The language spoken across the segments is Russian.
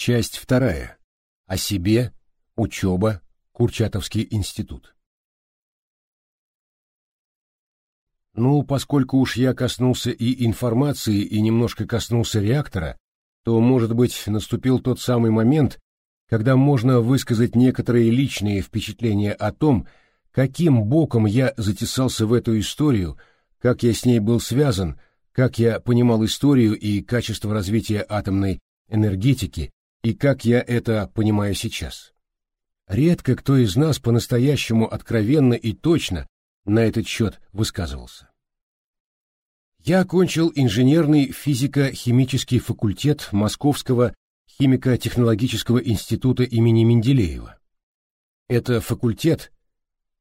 Часть вторая. О себе. Учеба. Курчатовский институт. Ну, поскольку уж я коснулся и информации, и немножко коснулся реактора, то, может быть, наступил тот самый момент, когда можно высказать некоторые личные впечатления о том, каким боком я затесался в эту историю, как я с ней был связан, как я понимал историю и качество развития атомной энергетики, и как я это понимаю сейчас. Редко кто из нас по-настоящему откровенно и точно на этот счет высказывался. Я окончил инженерный физико-химический факультет Московского химико-технологического института имени Менделеева. Это факультет,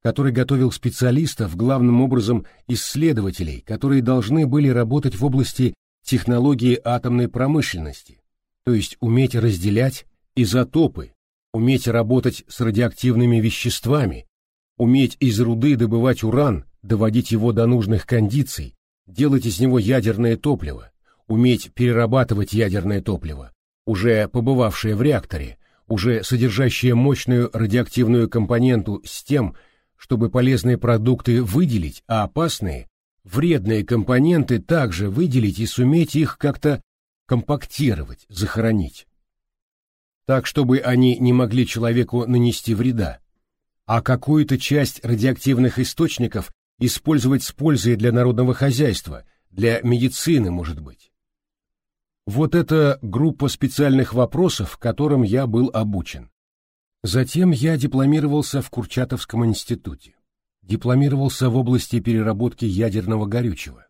который готовил специалистов, главным образом исследователей, которые должны были работать в области технологии атомной промышленности, то есть уметь разделять изотопы, уметь работать с радиоактивными веществами, уметь из руды добывать уран, доводить его до нужных кондиций, делать из него ядерное топливо, уметь перерабатывать ядерное топливо, уже побывавшее в реакторе, уже содержащее мощную радиоактивную компоненту с тем, чтобы полезные продукты выделить, а опасные, вредные компоненты также выделить и суметь их как-то компактировать, захоронить. Так, чтобы они не могли человеку нанести вреда, а какую-то часть радиоактивных источников использовать с пользой для народного хозяйства, для медицины, может быть. Вот это группа специальных вопросов, которым я был обучен. Затем я дипломировался в Курчатовском институте. Дипломировался в области переработки ядерного горючего.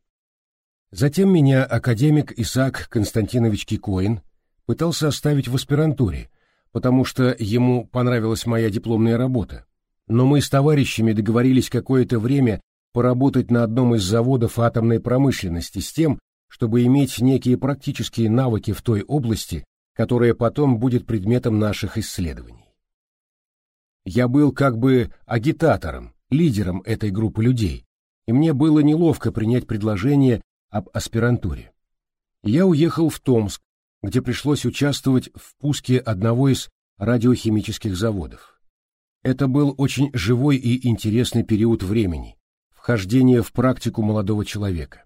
Затем меня академик Исаак Константинович Кикоин пытался оставить в аспирантуре, потому что ему понравилась моя дипломная работа. Но мы с товарищами договорились какое-то время поработать на одном из заводов атомной промышленности с тем, чтобы иметь некие практические навыки в той области, которая потом будет предметом наших исследований. Я был как бы агитатором, лидером этой группы людей, и мне было неловко принять предложение об аспирантуре. Я уехал в Томск, где пришлось участвовать в пуске одного из радиохимических заводов. Это был очень живой и интересный период времени, вхождение в практику молодого человека.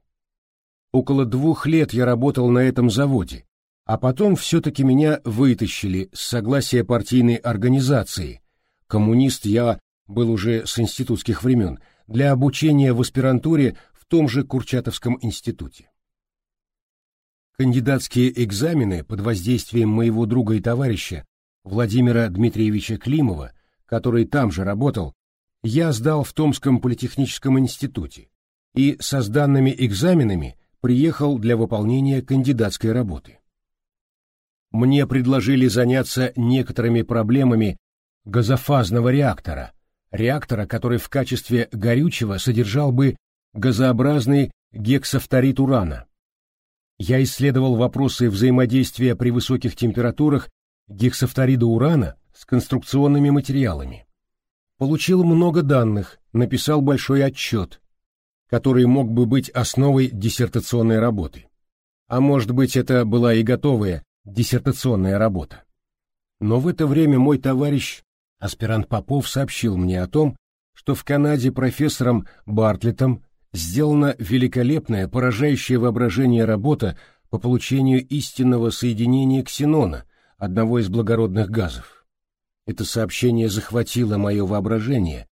Около двух лет я работал на этом заводе, а потом все-таки меня вытащили с согласия партийной организации. Коммунист я был уже с институтских времен, для обучения в аспирантуре том же Курчатовском институте. Кандидатские экзамены под воздействием моего друга и товарища Владимира Дмитриевича Климова, который там же работал, я сдал в Томском политехническом институте и со сданными экзаменами приехал для выполнения кандидатской работы. Мне предложили заняться некоторыми проблемами газофазного реактора, реактора, который в качестве горючего содержал бы газообразный гексафторид урана. Я исследовал вопросы взаимодействия при высоких температурах гексафторида урана с конструкционными материалами. Получил много данных, написал большой отчет, который мог бы быть основой диссертационной работы. А может быть, это была и готовая диссертационная работа. Но в это время мой товарищ, аспирант Попов, сообщил мне о том, что в Канаде профессором Бартлетом сделана великолепная, поражающая воображение работа по получению истинного соединения ксенона, одного из благородных газов. Это сообщение захватило мое воображение,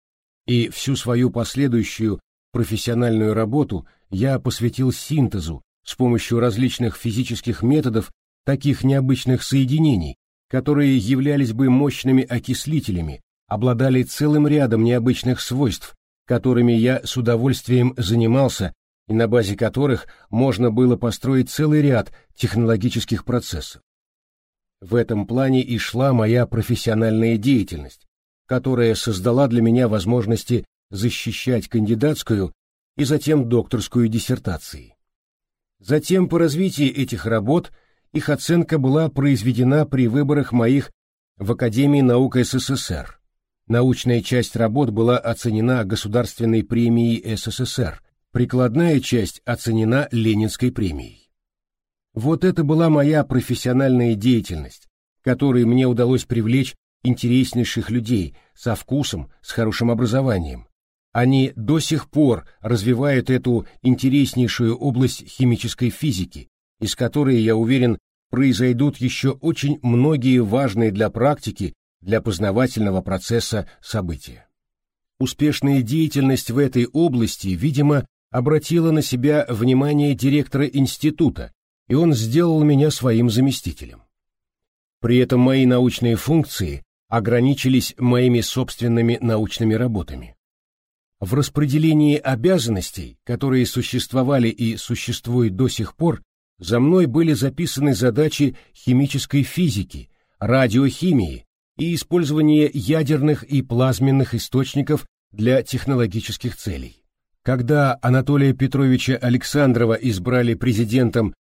и всю свою последующую профессиональную работу я посвятил синтезу с помощью различных физических методов таких необычных соединений, которые являлись бы мощными окислителями, обладали целым рядом необычных свойств, которыми я с удовольствием занимался и на базе которых можно было построить целый ряд технологических процессов. В этом плане и шла моя профессиональная деятельность, которая создала для меня возможности защищать кандидатскую и затем докторскую диссертации. Затем по развитии этих работ их оценка была произведена при выборах моих в Академии наук СССР. Научная часть работ была оценена Государственной премией СССР, прикладная часть оценена Ленинской премией. Вот это была моя профессиональная деятельность, которой мне удалось привлечь интереснейших людей со вкусом, с хорошим образованием. Они до сих пор развивают эту интереснейшую область химической физики, из которой, я уверен, произойдут еще очень многие важные для практики, для познавательного процесса события. Успешная деятельность в этой области, видимо, обратила на себя внимание директора института, и он сделал меня своим заместителем. При этом мои научные функции ограничились моими собственными научными работами. В распределении обязанностей, которые существовали и существуют до сих пор, за мной были записаны задачи химической физики, радиохимии и использования ядерных и плазменных источников для технологических целей. Когда Анатолия Петровича Александрова избрали президентом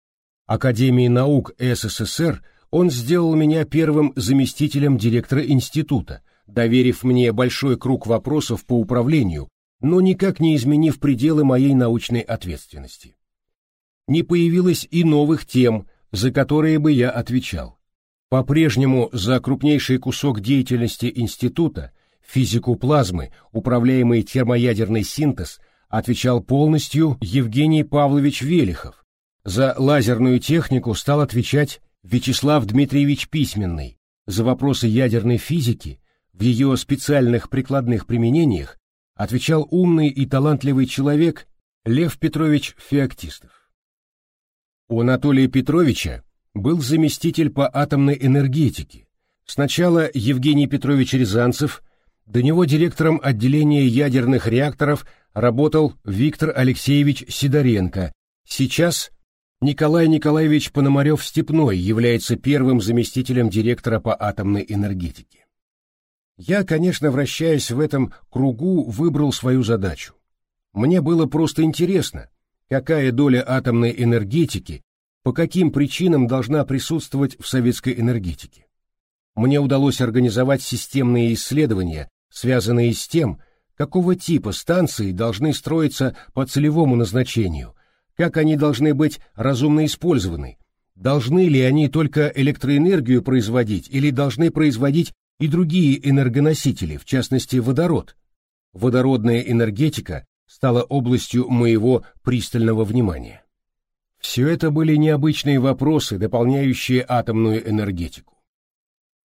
Академии наук СССР, он сделал меня первым заместителем директора института, доверив мне большой круг вопросов по управлению, но никак не изменив пределы моей научной ответственности. Не появилось и новых тем, за которые бы я отвечал. По-прежнему за крупнейший кусок деятельности института, физику плазмы, управляемый термоядерный синтез, отвечал полностью Евгений Павлович Велихов. За лазерную технику стал отвечать Вячеслав Дмитриевич Письменный. За вопросы ядерной физики в ее специальных прикладных применениях отвечал умный и талантливый человек Лев Петрович Феоктистов. У Анатолия Петровича был заместитель по атомной энергетике. Сначала Евгений Петрович Рязанцев, до него директором отделения ядерных реакторов работал Виктор Алексеевич Сидоренко. Сейчас Николай Николаевич Пономарев-Степной является первым заместителем директора по атомной энергетике. Я, конечно, вращаясь в этом кругу, выбрал свою задачу. Мне было просто интересно, какая доля атомной энергетики, по каким причинам должна присутствовать в советской энергетике. Мне удалось организовать системные исследования, связанные с тем, какого типа станции должны строиться по целевому назначению, как они должны быть разумно использованы, должны ли они только электроэнергию производить или должны производить и другие энергоносители, в частности водород. Водородная энергетика стала областью моего пристального внимания. Все это были необычные вопросы, дополняющие атомную энергетику.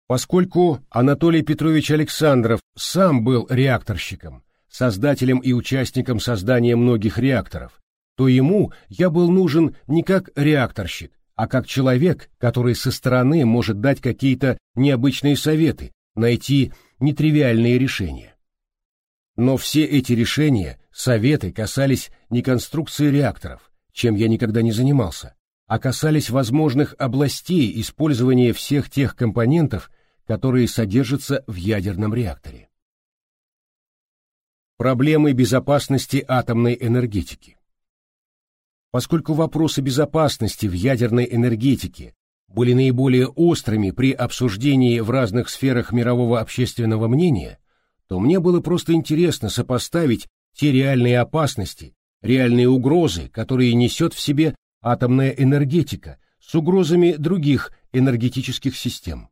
Поскольку Анатолий Петрович Александров сам был реакторщиком, создателем и участником создания многих реакторов, то ему я был нужен не как реакторщик, а как человек, который со стороны может дать какие-то необычные советы, найти нетривиальные решения. Но все эти решения, советы касались не конструкции реакторов, чем я никогда не занимался, а касались возможных областей использования всех тех компонентов, которые содержатся в ядерном реакторе. Проблемы безопасности атомной энергетики. Поскольку вопросы безопасности в ядерной энергетике были наиболее острыми при обсуждении в разных сферах мирового общественного мнения, то мне было просто интересно сопоставить те реальные опасности, реальные угрозы, которые несет в себе атомная энергетика, с угрозами других энергетических систем.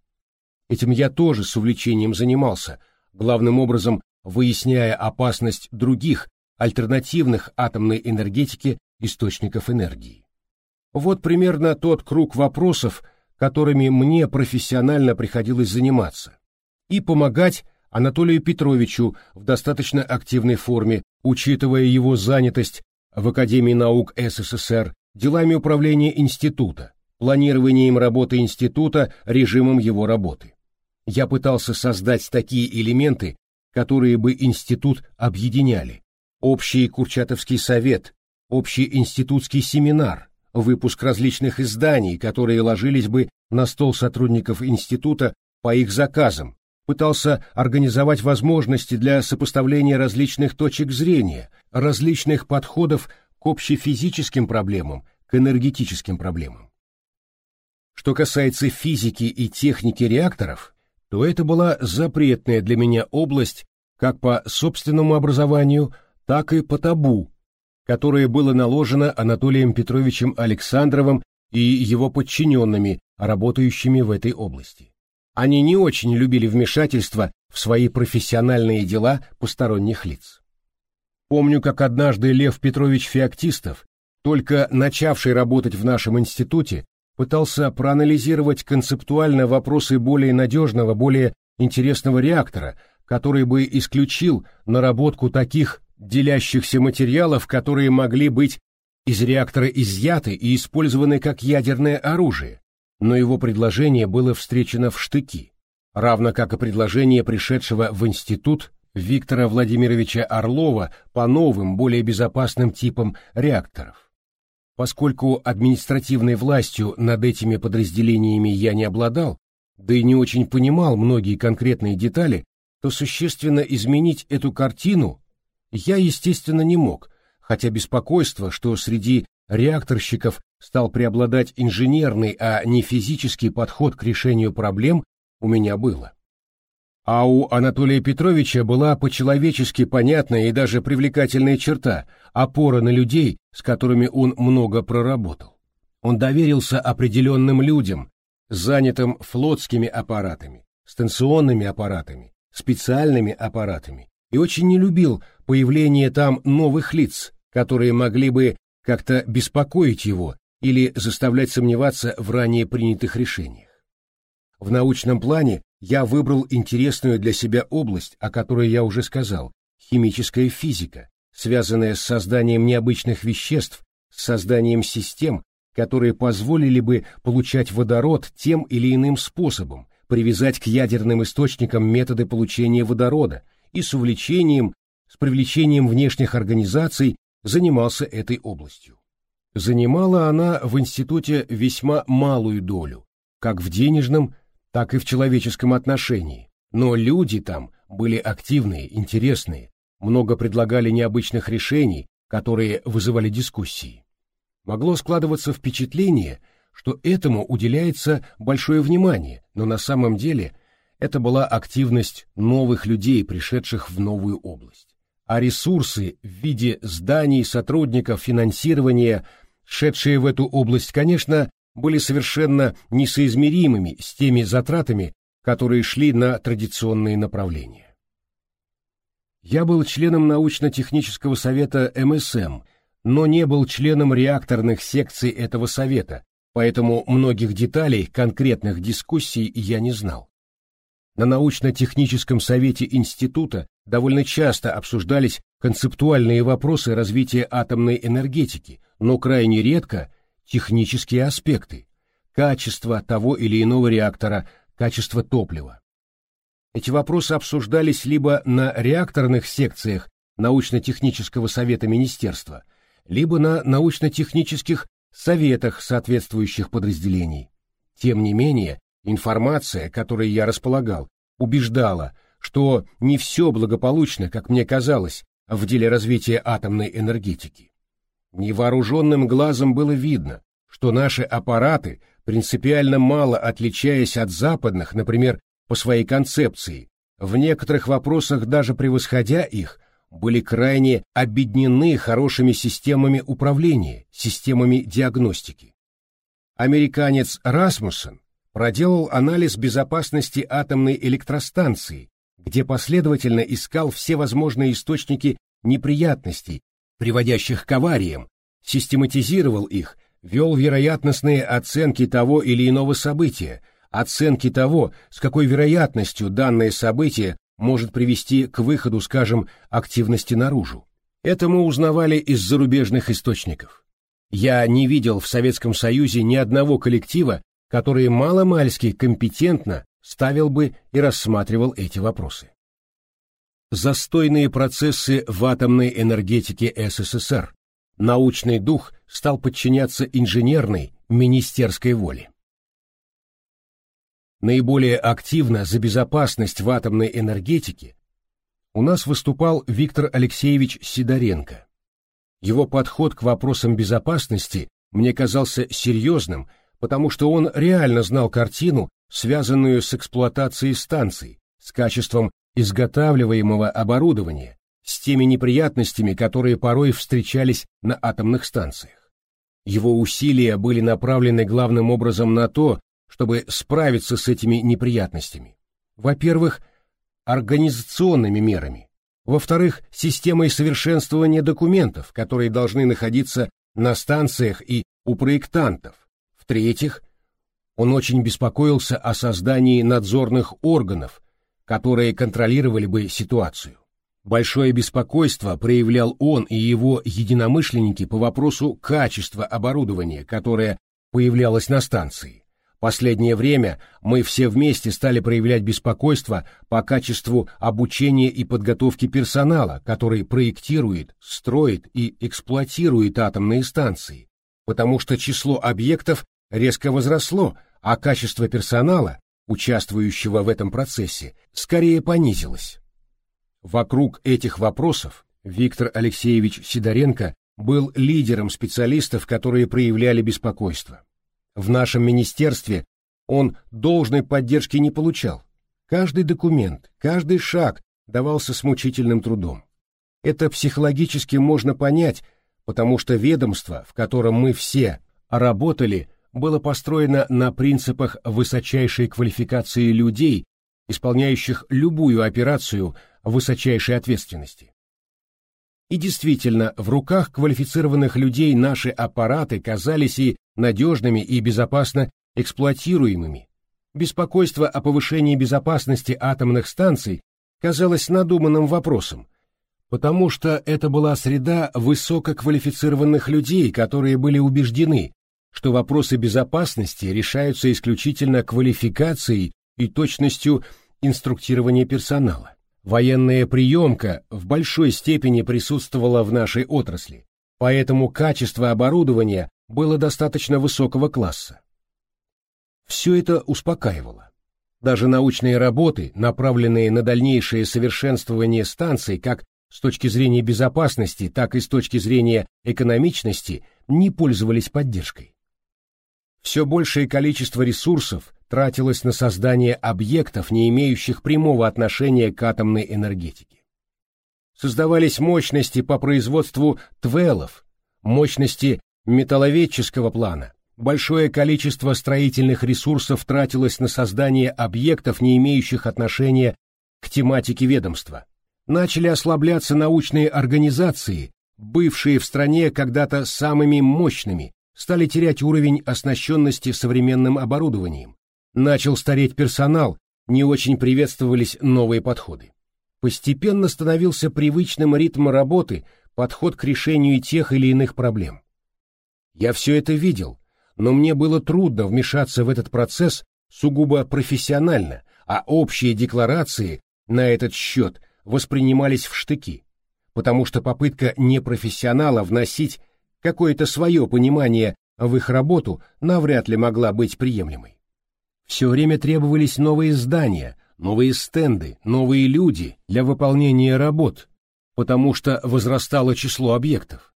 Этим я тоже с увлечением занимался, главным образом выясняя опасность других, альтернативных атомной энергетике источников энергии. Вот примерно тот круг вопросов, которыми мне профессионально приходилось заниматься, и помогать Анатолию Петровичу в достаточно активной форме, учитывая его занятость в Академии наук СССР делами управления института, планированием работы института, режимом его работы я пытался создать такие элементы, которые бы институт объединяли. Общий Курчатовский совет, общий институтский семинар, выпуск различных изданий, которые ложились бы на стол сотрудников института по их заказам, пытался организовать возможности для сопоставления различных точек зрения, различных подходов к общефизическим проблемам, к энергетическим проблемам. Что касается физики и техники реакторов, то это была запретная для меня область как по собственному образованию, так и по табу, которое было наложено Анатолием Петровичем Александровым и его подчиненными, работающими в этой области. Они не очень любили вмешательство в свои профессиональные дела посторонних лиц. Помню, как однажды Лев Петрович Феоктистов, только начавший работать в нашем институте, пытался проанализировать концептуально вопросы более надежного, более интересного реактора, который бы исключил наработку таких делящихся материалов, которые могли быть из реактора изъяты и использованы как ядерное оружие, но его предложение было встречено в штыки, равно как и предложение пришедшего в институт Виктора Владимировича Орлова по новым, более безопасным типам реакторов. Поскольку административной властью над этими подразделениями я не обладал, да и не очень понимал многие конкретные детали, то существенно изменить эту картину я, естественно, не мог, хотя беспокойство, что среди реакторщиков стал преобладать инженерный, а не физический подход к решению проблем, у меня было. А у Анатолия Петровича была по-человечески понятная и даже привлекательная черта – опора на людей, с которыми он много проработал. Он доверился определенным людям, занятым флотскими аппаратами, станционными аппаратами, специальными аппаратами, и очень не любил появление там новых лиц, которые могли бы как-то беспокоить его или заставлять сомневаться в ранее принятых решениях. В научном плане я выбрал интересную для себя область, о которой я уже сказал, химическая физика, связанная с созданием необычных веществ, с созданием систем, которые позволили бы получать водород тем или иным способом, привязать к ядерным источникам методы получения водорода и с увлечением, с привлечением внешних организаций занимался этой областью. Занимала она в институте весьма малую долю, как в денежном, так и в человеческом отношении, но люди там были активные, интересные, много предлагали необычных решений, которые вызывали дискуссии. Могло складываться впечатление, что этому уделяется большое внимание, но на самом деле это была активность новых людей, пришедших в новую область. А ресурсы в виде зданий, сотрудников, финансирования, шедшие в эту область, конечно, были совершенно несоизмеримыми с теми затратами, которые шли на традиционные направления. Я был членом научно-технического совета МСМ, но не был членом реакторных секций этого совета, поэтому многих деталей конкретных дискуссий я не знал. На научно-техническом совете института довольно часто обсуждались концептуальные вопросы развития атомной энергетики, но крайне редко технические аспекты, качество того или иного реактора, качество топлива. Эти вопросы обсуждались либо на реакторных секциях научно-технического совета министерства, либо на научно-технических советах соответствующих подразделений. Тем не менее, информация, которой я располагал, убеждала, что не все благополучно, как мне казалось, в деле развития атомной энергетики. Невооруженным глазом было видно, что наши аппараты, принципиально мало отличаясь от западных, например, по своей концепции, в некоторых вопросах даже превосходя их, были крайне обеднены хорошими системами управления, системами диагностики. Американец Расмуссен проделал анализ безопасности атомной электростанции, где последовательно искал все возможные источники неприятностей, приводящих к авариям, систематизировал их, вел вероятностные оценки того или иного события, оценки того, с какой вероятностью данное событие может привести к выходу, скажем, активности наружу. Это мы узнавали из зарубежных источников. Я не видел в Советском Союзе ни одного коллектива, который маломальски компетентно ставил бы и рассматривал эти вопросы. Застойные процессы в атомной энергетике СССР. Научный дух стал подчиняться инженерной, министерской воле. Наиболее активно за безопасность в атомной энергетике у нас выступал Виктор Алексеевич Сидоренко. Его подход к вопросам безопасности мне казался серьезным, потому что он реально знал картину, связанную с эксплуатацией станций, с качеством изготавливаемого оборудования, с теми неприятностями, которые порой встречались на атомных станциях. Его усилия были направлены главным образом на то, чтобы справиться с этими неприятностями. Во-первых, организационными мерами. Во-вторых, системой совершенствования документов, которые должны находиться на станциях и у проектантов. В-третьих, он очень беспокоился о создании надзорных органов, которые контролировали бы ситуацию. Большое беспокойство проявлял он и его единомышленники по вопросу качества оборудования, которое появлялось на станции. Последнее время мы все вместе стали проявлять беспокойство по качеству обучения и подготовки персонала, который проектирует, строит и эксплуатирует атомные станции, потому что число объектов резко возросло, а качество персонала, участвующего в этом процессе, скорее понизилось. Вокруг этих вопросов Виктор Алексеевич Сидоренко был лидером специалистов, которые проявляли беспокойство. В нашем министерстве он должной поддержки не получал. Каждый документ, каждый шаг давался с мучительным трудом. Это психологически можно понять, потому что ведомство, в котором мы все работали, было построено на принципах высочайшей квалификации людей, исполняющих любую операцию высочайшей ответственности. И действительно, в руках квалифицированных людей наши аппараты казались и надежными, и безопасно эксплуатируемыми. Беспокойство о повышении безопасности атомных станций казалось надуманным вопросом, потому что это была среда высококвалифицированных людей, которые были убеждены, что вопросы безопасности решаются исключительно квалификацией и точностью инструктирования персонала. Военная приемка в большой степени присутствовала в нашей отрасли, поэтому качество оборудования было достаточно высокого класса. Все это успокаивало. Даже научные работы, направленные на дальнейшее совершенствование станций как с точки зрения безопасности, так и с точки зрения экономичности, не пользовались поддержкой. Все большее количество ресурсов тратилось на создание объектов, не имеющих прямого отношения к атомной энергетике. Создавались мощности по производству твелов, мощности металловедческого плана, большое количество строительных ресурсов тратилось на создание объектов, не имеющих отношения к тематике ведомства. Начали ослабляться научные организации, бывшие в стране когда-то самыми мощными, стали терять уровень оснащенности современным оборудованием. Начал стареть персонал, не очень приветствовались новые подходы. Постепенно становился привычным ритм работы, подход к решению тех или иных проблем. Я все это видел, но мне было трудно вмешаться в этот процесс сугубо профессионально, а общие декларации на этот счет воспринимались в штыки, потому что попытка непрофессионала вносить какое-то свое понимание в их работу навряд ли могла быть приемлемой. Все время требовались новые здания, новые стенды, новые люди для выполнения работ, потому что возрастало число объектов.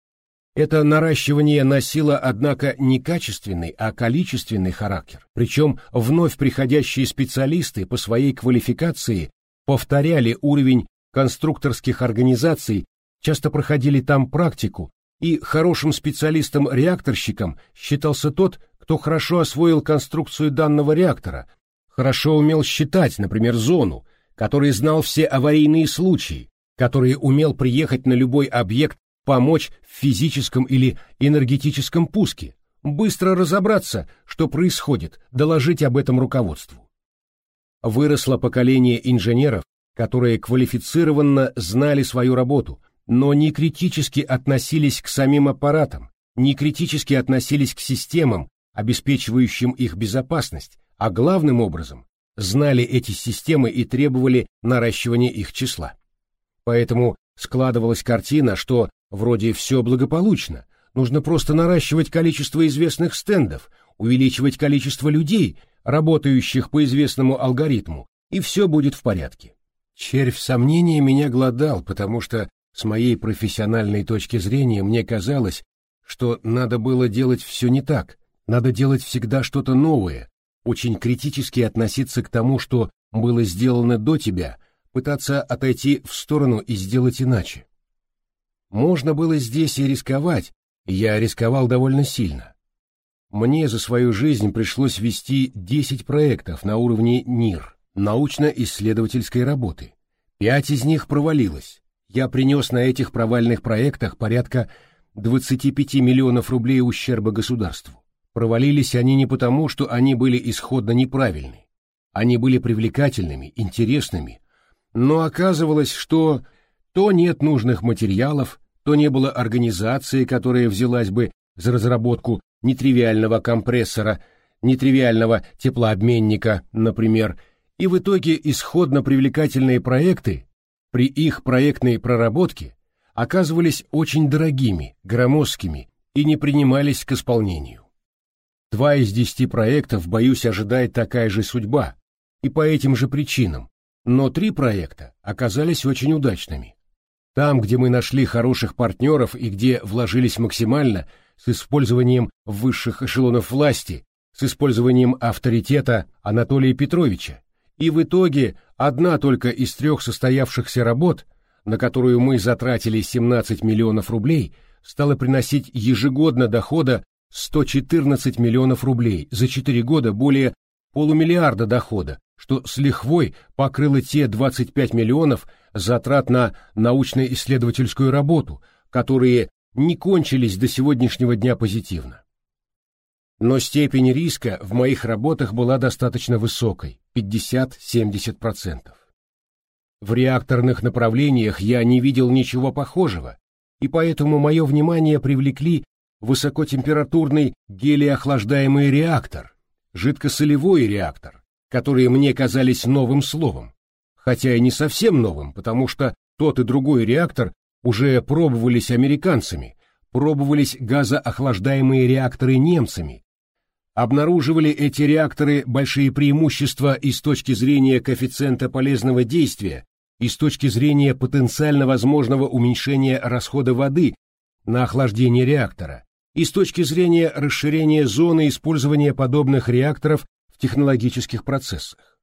Это наращивание носило, однако, не качественный, а количественный характер, причем вновь приходящие специалисты по своей квалификации повторяли уровень конструкторских организаций, часто проходили там практику, и хорошим специалистом-реакторщиком считался тот, кто хорошо освоил конструкцию данного реактора, хорошо умел считать, например, зону, который знал все аварийные случаи, который умел приехать на любой объект, помочь в физическом или энергетическом пуске, быстро разобраться, что происходит, доложить об этом руководству. Выросло поколение инженеров, которые квалифицированно знали свою работу, но не критически относились к самим аппаратам, не критически относились к системам, обеспечивающим их безопасность, а главным образом знали эти системы и требовали наращивания их числа. Поэтому складывалась картина, что вроде все благополучно, нужно просто наращивать количество известных стендов, увеличивать количество людей, работающих по известному алгоритму, и все будет в порядке. Червь сомнения меня глодал, потому что с моей профессиональной точки зрения мне казалось, что надо было делать все не так, надо делать всегда что-то новое, очень критически относиться к тому, что было сделано до тебя, пытаться отойти в сторону и сделать иначе. Можно было здесь и рисковать, я рисковал довольно сильно. мне за свою жизнь пришлось вести 10 проектов на уровне НИР, научно-исследовательской работы. Пять из них провалилось. Я принес на этих провальных проектах порядка 25 миллионов рублей ущерба государству. Провалились они не потому, что они были исходно неправильны. Они были привлекательными, интересными, но оказывалось, что то нет нужных материалов, то не было организации, которая взялась бы за разработку нетривиального компрессора, нетривиального теплообменника, например, и в итоге исходно привлекательные проекты при их проектной проработке оказывались очень дорогими, громоздкими и не принимались к исполнению. Два из десяти проектов, боюсь, ожидает такая же судьба, и по этим же причинам, но три проекта оказались очень удачными. Там, где мы нашли хороших партнеров и где вложились максимально, с использованием высших эшелонов власти, с использованием авторитета Анатолия Петровича, и в итоге одна только из трех состоявшихся работ, на которую мы затратили 17 миллионов рублей, стала приносить ежегодно дохода 114 миллионов рублей, за 4 года более полумиллиарда дохода, что с лихвой покрыло те 25 миллионов затрат на научно-исследовательскую работу, которые не кончились до сегодняшнего дня позитивно. Но степень риска в моих работах была достаточно высокой – 50-70%. В реакторных направлениях я не видел ничего похожего, и поэтому мое внимание привлекли высокотемпературный гелиохлаждаемый реактор, жидкосолевой реактор, которые мне казались новым словом, хотя и не совсем новым, потому что тот и другой реактор уже пробовались американцами, пробовались газоохлаждаемые реакторы немцами, обнаруживали эти реакторы большие преимущества и с точки зрения коэффициента полезного действия, и с точки зрения потенциально возможного уменьшения расхода воды на охлаждение реактора, и с точки зрения расширения зоны использования подобных реакторов технологических процессах.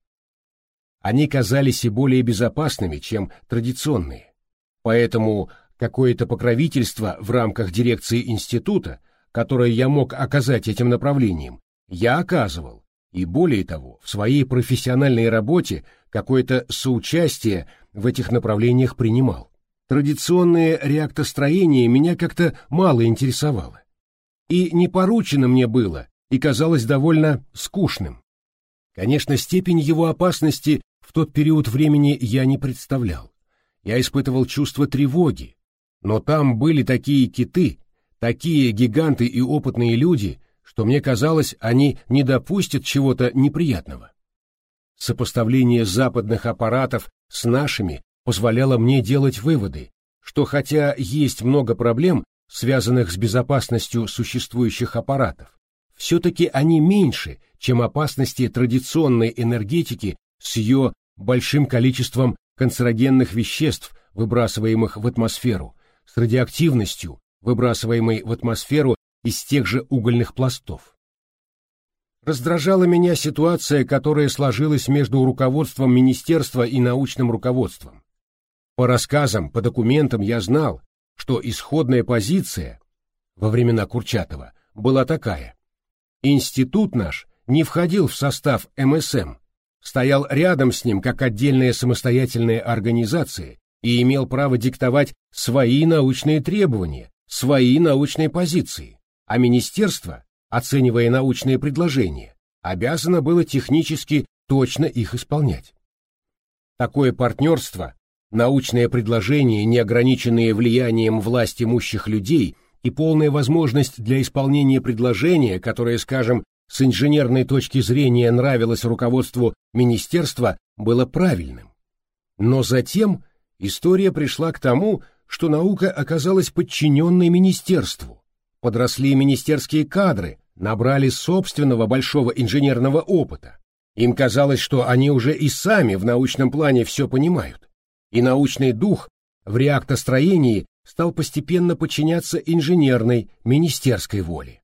Они казались и более безопасными, чем традиционные. Поэтому какое-то покровительство в рамках дирекции института, которое я мог оказать этим направлением, я оказывал, и более того, в своей профессиональной работе какое-то соучастие в этих направлениях принимал. Традиционное реактостроение меня как-то мало интересовало. И не поручено мне было, и казалось довольно скучным. Конечно, степень его опасности в тот период времени я не представлял. Я испытывал чувство тревоги, но там были такие киты, такие гиганты и опытные люди, что мне казалось, они не допустят чего-то неприятного. Сопоставление западных аппаратов с нашими позволяло мне делать выводы, что хотя есть много проблем, связанных с безопасностью существующих аппаратов, все-таки они меньше, чем опасности традиционной энергетики с ее большим количеством канцерогенных веществ, выбрасываемых в атмосферу, с радиоактивностью, выбрасываемой в атмосферу из тех же угольных пластов. Раздражала меня ситуация, которая сложилась между руководством министерства и научным руководством. По рассказам, по документам я знал, что исходная позиция во времена Курчатова была такая. Институт наш не входил в состав МСМ, стоял рядом с ним как отдельная самостоятельная организация и имел право диктовать свои научные требования, свои научные позиции, а министерство, оценивая научные предложения, обязано было технически точно их исполнять. Такое партнерство, научное предложение, не ограниченное влиянием власть имущих людей – и полная возможность для исполнения предложения, которое, скажем, с инженерной точки зрения нравилось руководству министерства, было правильным. Но затем история пришла к тому, что наука оказалась подчиненной министерству. Подросли министерские кадры, набрали собственного большого инженерного опыта. Им казалось, что они уже и сами в научном плане все понимают. И научный дух в реактостроении стал постепенно подчиняться инженерной, министерской воле.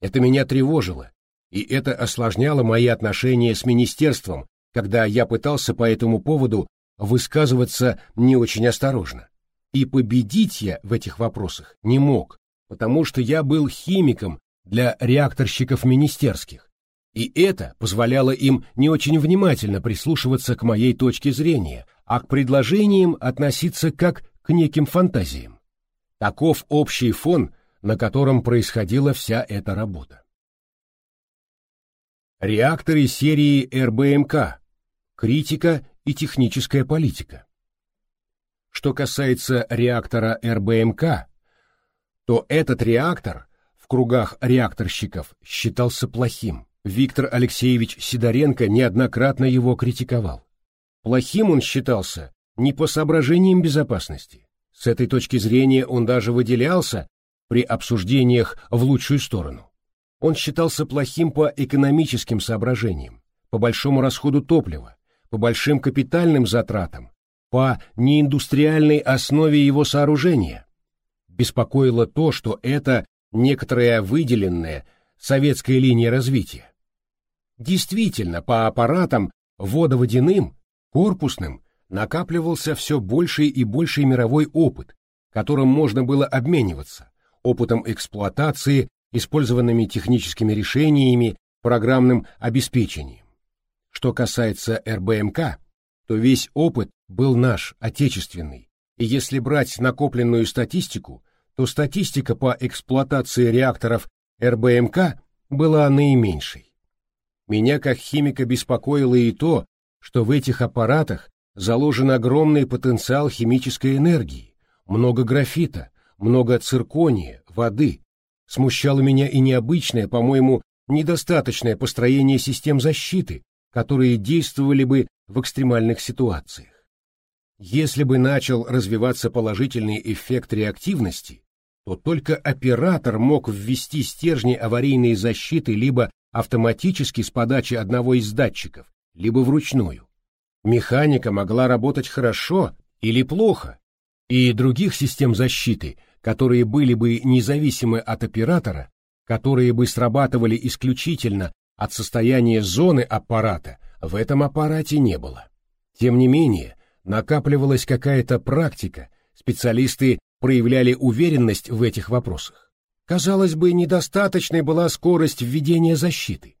Это меня тревожило, и это осложняло мои отношения с министерством, когда я пытался по этому поводу высказываться не очень осторожно. И победить я в этих вопросах не мог, потому что я был химиком для реакторщиков министерских, и это позволяло им не очень внимательно прислушиваться к моей точке зрения, а к предложениям относиться как к неким фантазиям. Таков общий фон, на котором происходила вся эта работа. Реакторы серии РБМК. Критика и техническая политика. Что касается реактора РБМК, то этот реактор в кругах реакторщиков считался плохим. Виктор Алексеевич Сидоренко неоднократно его критиковал. Плохим он считался не по соображениям безопасности. С этой точки зрения он даже выделялся при обсуждениях в лучшую сторону. Он считался плохим по экономическим соображениям, по большому расходу топлива, по большим капитальным затратам, по неиндустриальной основе его сооружения. Беспокоило то, что это некоторая выделенная советская линия развития. Действительно, по аппаратам водоводяным, корпусным накапливался все больший и больший мировой опыт, которым можно было обмениваться, опытом эксплуатации, использованными техническими решениями, программным обеспечением. Что касается РБМК, то весь опыт был наш, отечественный, и если брать накопленную статистику, то статистика по эксплуатации реакторов РБМК была наименьшей. Меня как химика беспокоило и то, что в этих аппаратах заложен огромный потенциал химической энергии, много графита, много циркония, воды. Смущало меня и необычное, по-моему, недостаточное построение систем защиты, которые действовали бы в экстремальных ситуациях. Если бы начал развиваться положительный эффект реактивности, то только оператор мог ввести стержни аварийной защиты либо автоматически с подачи одного из датчиков, либо вручную. Механика могла работать хорошо или плохо, и других систем защиты, которые были бы независимы от оператора, которые бы срабатывали исключительно от состояния зоны аппарата, в этом аппарате не было. Тем не менее, накапливалась какая-то практика, специалисты проявляли уверенность в этих вопросах. Казалось бы, недостаточной была скорость введения защиты.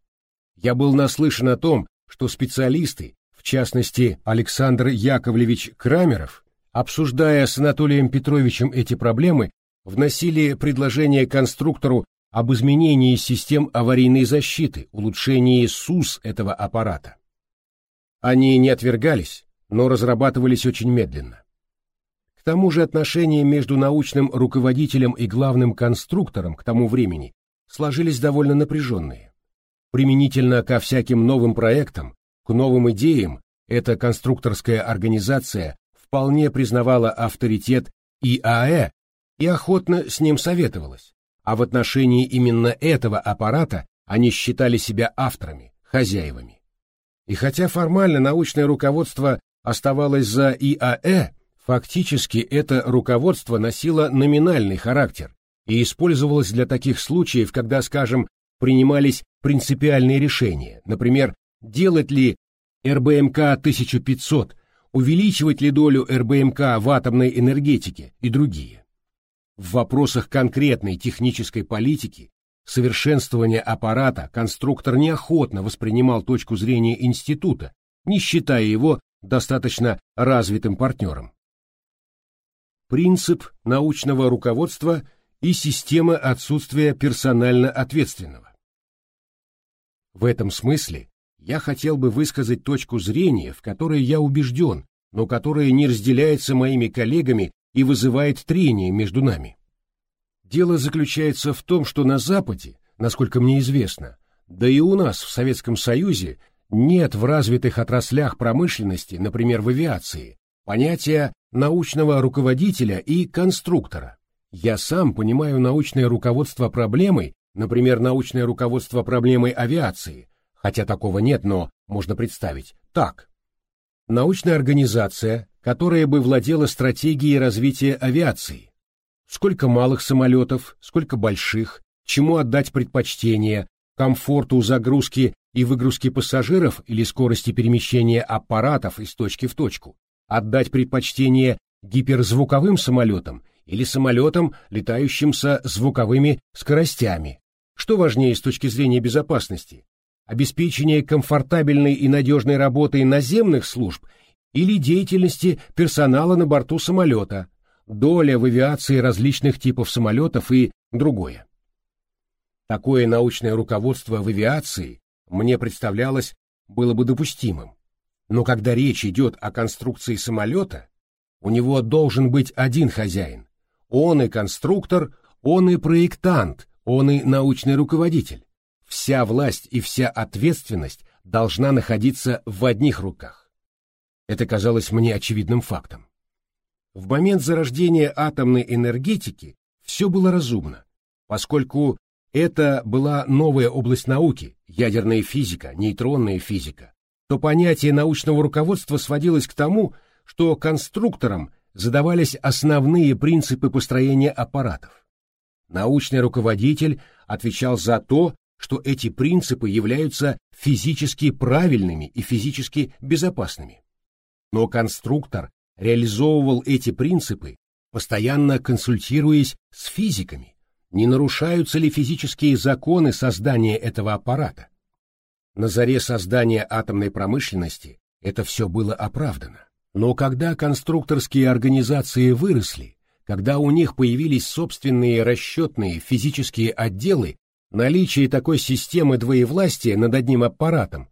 Я был наслышан о том, что специалисты, в частности Александр Яковлевич Крамеров, обсуждая с Анатолием Петровичем эти проблемы, вносили предложение конструктору об изменении систем аварийной защиты, улучшении СУС этого аппарата. Они не отвергались, но разрабатывались очень медленно. К тому же отношения между научным руководителем и главным конструктором к тому времени сложились довольно напряженные. Применительно ко всяким новым проектам, к новым идеям, эта конструкторская организация вполне признавала авторитет ИАЭ и охотно с ним советовалась, а в отношении именно этого аппарата они считали себя авторами, хозяевами. И хотя формально научное руководство оставалось за ИАЭ, фактически это руководство носило номинальный характер и использовалось для таких случаев, когда, скажем, принимались принципиальные решения, например, делать ли РБМК-1500, увеличивать ли долю РБМК в атомной энергетике и другие. В вопросах конкретной технической политики совершенствования аппарата конструктор неохотно воспринимал точку зрения института, не считая его достаточно развитым партнером. Принцип научного руководства и система отсутствия персонально ответственного. В этом смысле я хотел бы высказать точку зрения, в которой я убежден, но которая не разделяется моими коллегами и вызывает трение между нами. Дело заключается в том, что на Западе, насколько мне известно, да и у нас в Советском Союзе нет в развитых отраслях промышленности, например, в авиации, понятия научного руководителя и конструктора. Я сам понимаю научное руководство проблемой, например, научное руководство проблемой авиации, хотя такого нет, но можно представить, так. Научная организация, которая бы владела стратегией развития авиации. Сколько малых самолетов, сколько больших, чему отдать предпочтение, комфорту загрузки и выгрузки пассажиров или скорости перемещения аппаратов из точки в точку, отдать предпочтение гиперзвуковым самолетам или самолетам, летающим со звуковыми скоростями, Что важнее с точки зрения безопасности? Обеспечение комфортабельной и надежной работы наземных служб или деятельности персонала на борту самолета, доля в авиации различных типов самолетов и другое. Такое научное руководство в авиации мне представлялось было бы допустимым. Но когда речь идет о конструкции самолета, у него должен быть один хозяин. Он и конструктор, он и проектант, он и научный руководитель. Вся власть и вся ответственность должна находиться в одних руках. Это казалось мне очевидным фактом. В момент зарождения атомной энергетики все было разумно, поскольку это была новая область науки, ядерная физика, нейтронная физика, то понятие научного руководства сводилось к тому, что конструкторам задавались основные принципы построения аппаратов. Научный руководитель отвечал за то, что эти принципы являются физически правильными и физически безопасными. Но конструктор реализовывал эти принципы, постоянно консультируясь с физиками, не нарушаются ли физические законы создания этого аппарата. На заре создания атомной промышленности это все было оправдано. Но когда конструкторские организации выросли, когда у них появились собственные расчетные физические отделы, наличие такой системы двоевластия над одним аппаратом,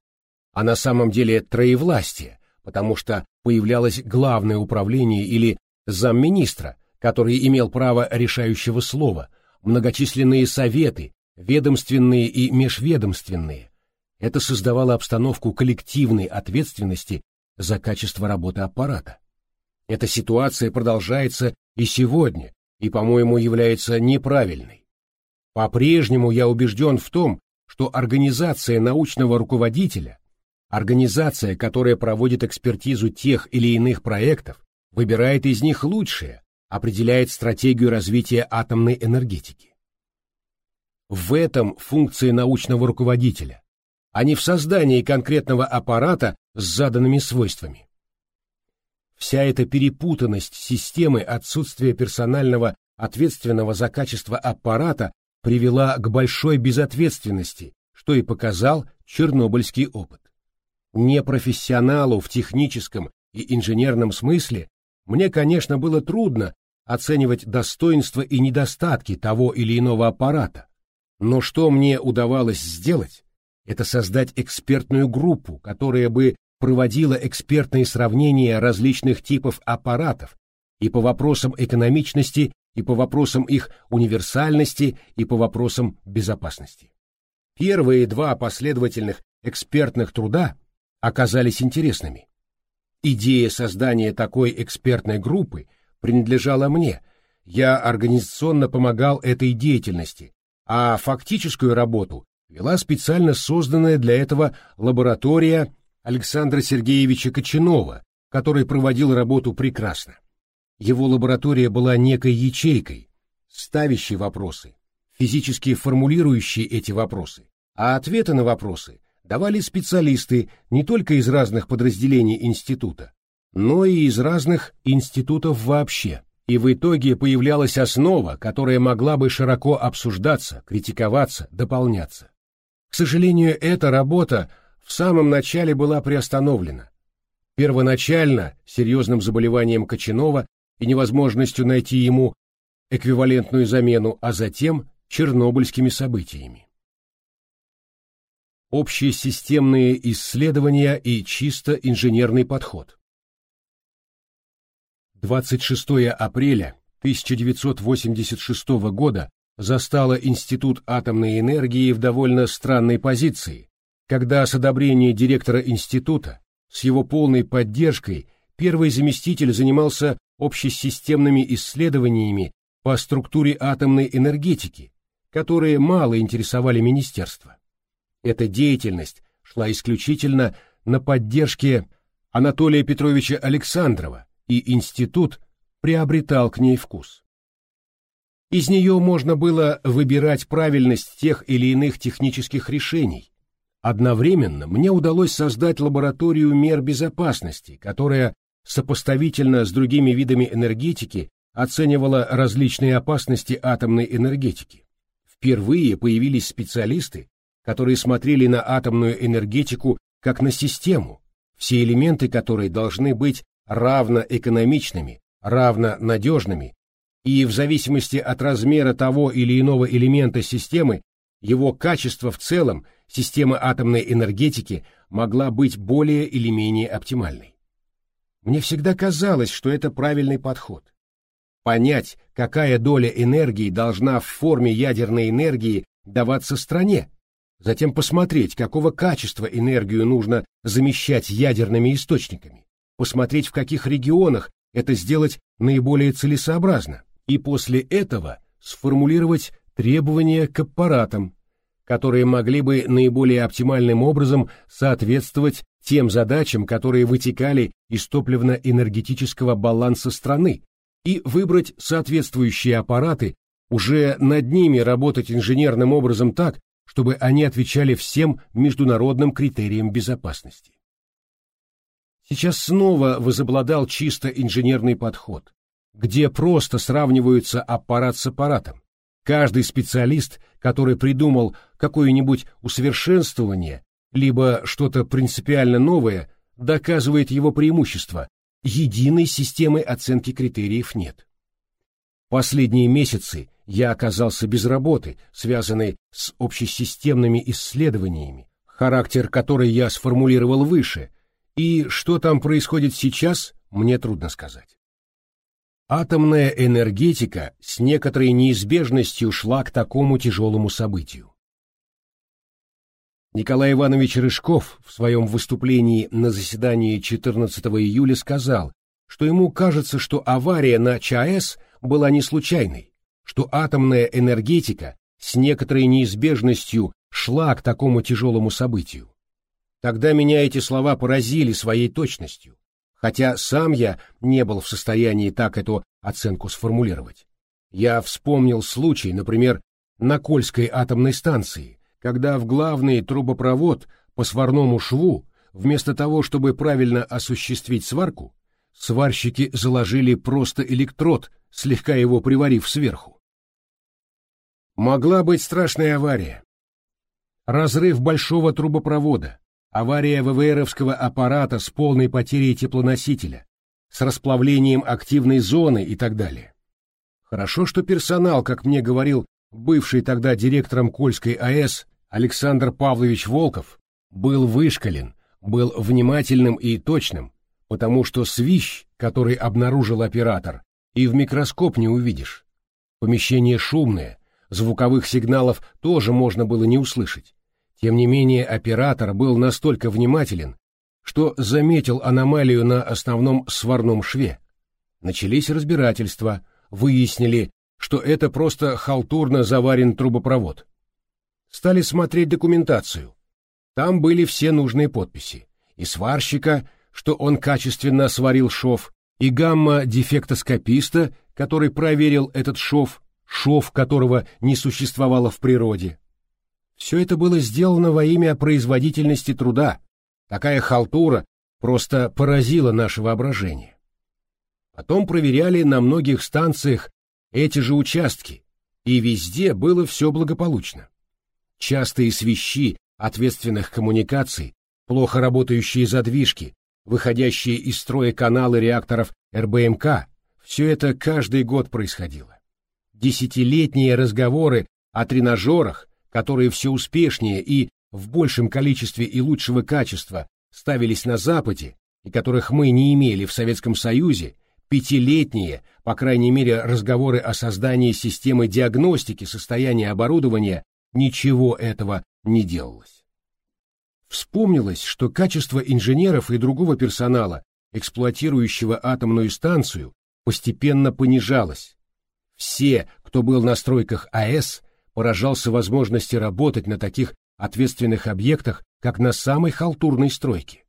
а на самом деле троевластие, потому что появлялось главное управление или замминистра, который имел право решающего слова – многочисленные советы, ведомственные и межведомственные. Это создавало обстановку коллективной ответственности за качество работы аппарата. Эта ситуация продолжается и сегодня, и, по-моему, является неправильной. По-прежнему я убежден в том, что организация научного руководителя, организация, которая проводит экспертизу тех или иных проектов, выбирает из них лучшее, определяет стратегию развития атомной энергетики. В этом функция научного руководителя, а не в создании конкретного аппарата с заданными свойствами. Вся эта перепутанность системы отсутствия персонального ответственного за качество аппарата привела к большой безответственности, что и показал чернобыльский опыт. Непрофессионалу в техническом и инженерном смысле мне, конечно, было трудно оценивать достоинства и недостатки того или иного аппарата. Но что мне удавалось сделать, это создать экспертную группу, которая бы проводила экспертные сравнения различных типов аппаратов и по вопросам экономичности, и по вопросам их универсальности, и по вопросам безопасности. Первые два последовательных экспертных труда оказались интересными. Идея создания такой экспертной группы – принадлежала мне. Я организационно помогал этой деятельности, а фактическую работу вела специально созданная для этого лаборатория Александра Сергеевича Кочанова, который проводил работу прекрасно. Его лаборатория была некой ячейкой, ставящей вопросы, физически формулирующей эти вопросы, а ответы на вопросы давали специалисты не только из разных подразделений института, но и из разных институтов вообще. И в итоге появлялась основа, которая могла бы широко обсуждаться, критиковаться, дополняться. К сожалению, эта работа в самом начале была приостановлена. Первоначально серьезным заболеванием Кочанова и невозможностью найти ему эквивалентную замену, а затем чернобыльскими событиями. Общие системные исследования и чисто инженерный подход – 26 апреля 1986 года застало Институт атомной энергии в довольно странной позиции, когда с одобрения директора института, с его полной поддержкой, первый заместитель занимался общесистемными исследованиями по структуре атомной энергетики, которые мало интересовали министерство. Эта деятельность шла исключительно на поддержке Анатолия Петровича Александрова, и институт приобретал к ней вкус. Из нее можно было выбирать правильность тех или иных технических решений. Одновременно мне удалось создать лабораторию мер безопасности, которая сопоставительно с другими видами энергетики оценивала различные опасности атомной энергетики. Впервые появились специалисты, которые смотрели на атомную энергетику как на систему, все элементы которой должны быть равноэкономичными, равнонадежными, и в зависимости от размера того или иного элемента системы, его качество в целом, система атомной энергетики могла быть более или менее оптимальной. Мне всегда казалось, что это правильный подход. Понять, какая доля энергии должна в форме ядерной энергии даваться стране, затем посмотреть, какого качества энергию нужно замещать ядерными источниками, посмотреть, в каких регионах это сделать наиболее целесообразно, и после этого сформулировать требования к аппаратам, которые могли бы наиболее оптимальным образом соответствовать тем задачам, которые вытекали из топливно-энергетического баланса страны, и выбрать соответствующие аппараты, уже над ними работать инженерным образом так, чтобы они отвечали всем международным критериям безопасности. Сейчас снова возобладал чисто инженерный подход, где просто сравниваются аппарат с аппаратом. Каждый специалист, который придумал какое-нибудь усовершенствование, либо что-то принципиально новое, доказывает его преимущество. Единой системы оценки критериев нет. Последние месяцы я оказался без работы, связанной с общесистемными исследованиями, характер которой я сформулировал выше, и что там происходит сейчас, мне трудно сказать. Атомная энергетика с некоторой неизбежностью шла к такому тяжелому событию. Николай Иванович Рыжков в своем выступлении на заседании 14 июля сказал, что ему кажется, что авария на ЧАЭС была не случайной, что атомная энергетика с некоторой неизбежностью шла к такому тяжелому событию. Тогда меня эти слова поразили своей точностью, хотя сам я не был в состоянии так эту оценку сформулировать. Я вспомнил случай, например, на Кольской атомной станции, когда в главный трубопровод по сварному шву, вместо того, чтобы правильно осуществить сварку, сварщики заложили просто электрод, слегка его приварив сверху. Могла быть страшная авария. Разрыв большого трубопровода, авария ВВРовского аппарата с полной потерей теплоносителя, с расплавлением активной зоны и так далее. Хорошо, что персонал, как мне говорил бывший тогда директором Кольской АЭС Александр Павлович Волков, был вышкален, был внимательным и точным, потому что свищ, который обнаружил оператор, и в микроскоп не увидишь. Помещение шумное, звуковых сигналов тоже можно было не услышать. Тем не менее, оператор был настолько внимателен, что заметил аномалию на основном сварном шве. Начались разбирательства, выяснили, что это просто халтурно заварен трубопровод. Стали смотреть документацию. Там были все нужные подписи. И сварщика, что он качественно сварил шов, и гамма-дефектоскописта, который проверил этот шов, шов которого не существовало в природе. Все это было сделано во имя производительности труда. Такая халтура просто поразила наше воображение. Потом проверяли на многих станциях эти же участки, и везде было все благополучно. Частые свищи ответственных коммуникаций, плохо работающие задвижки, выходящие из строя каналы реакторов РБМК, все это каждый год происходило. Десятилетние разговоры о тренажерах, которые все успешнее и в большем количестве и лучшего качества ставились на Западе и которых мы не имели в Советском Союзе, пятилетние, по крайней мере, разговоры о создании системы диагностики состояния оборудования, ничего этого не делалось. Вспомнилось, что качество инженеров и другого персонала, эксплуатирующего атомную станцию, постепенно понижалось. Все, кто был на стройках АЭС, поражался возможности работать на таких ответственных объектах, как на самой халтурной стройке.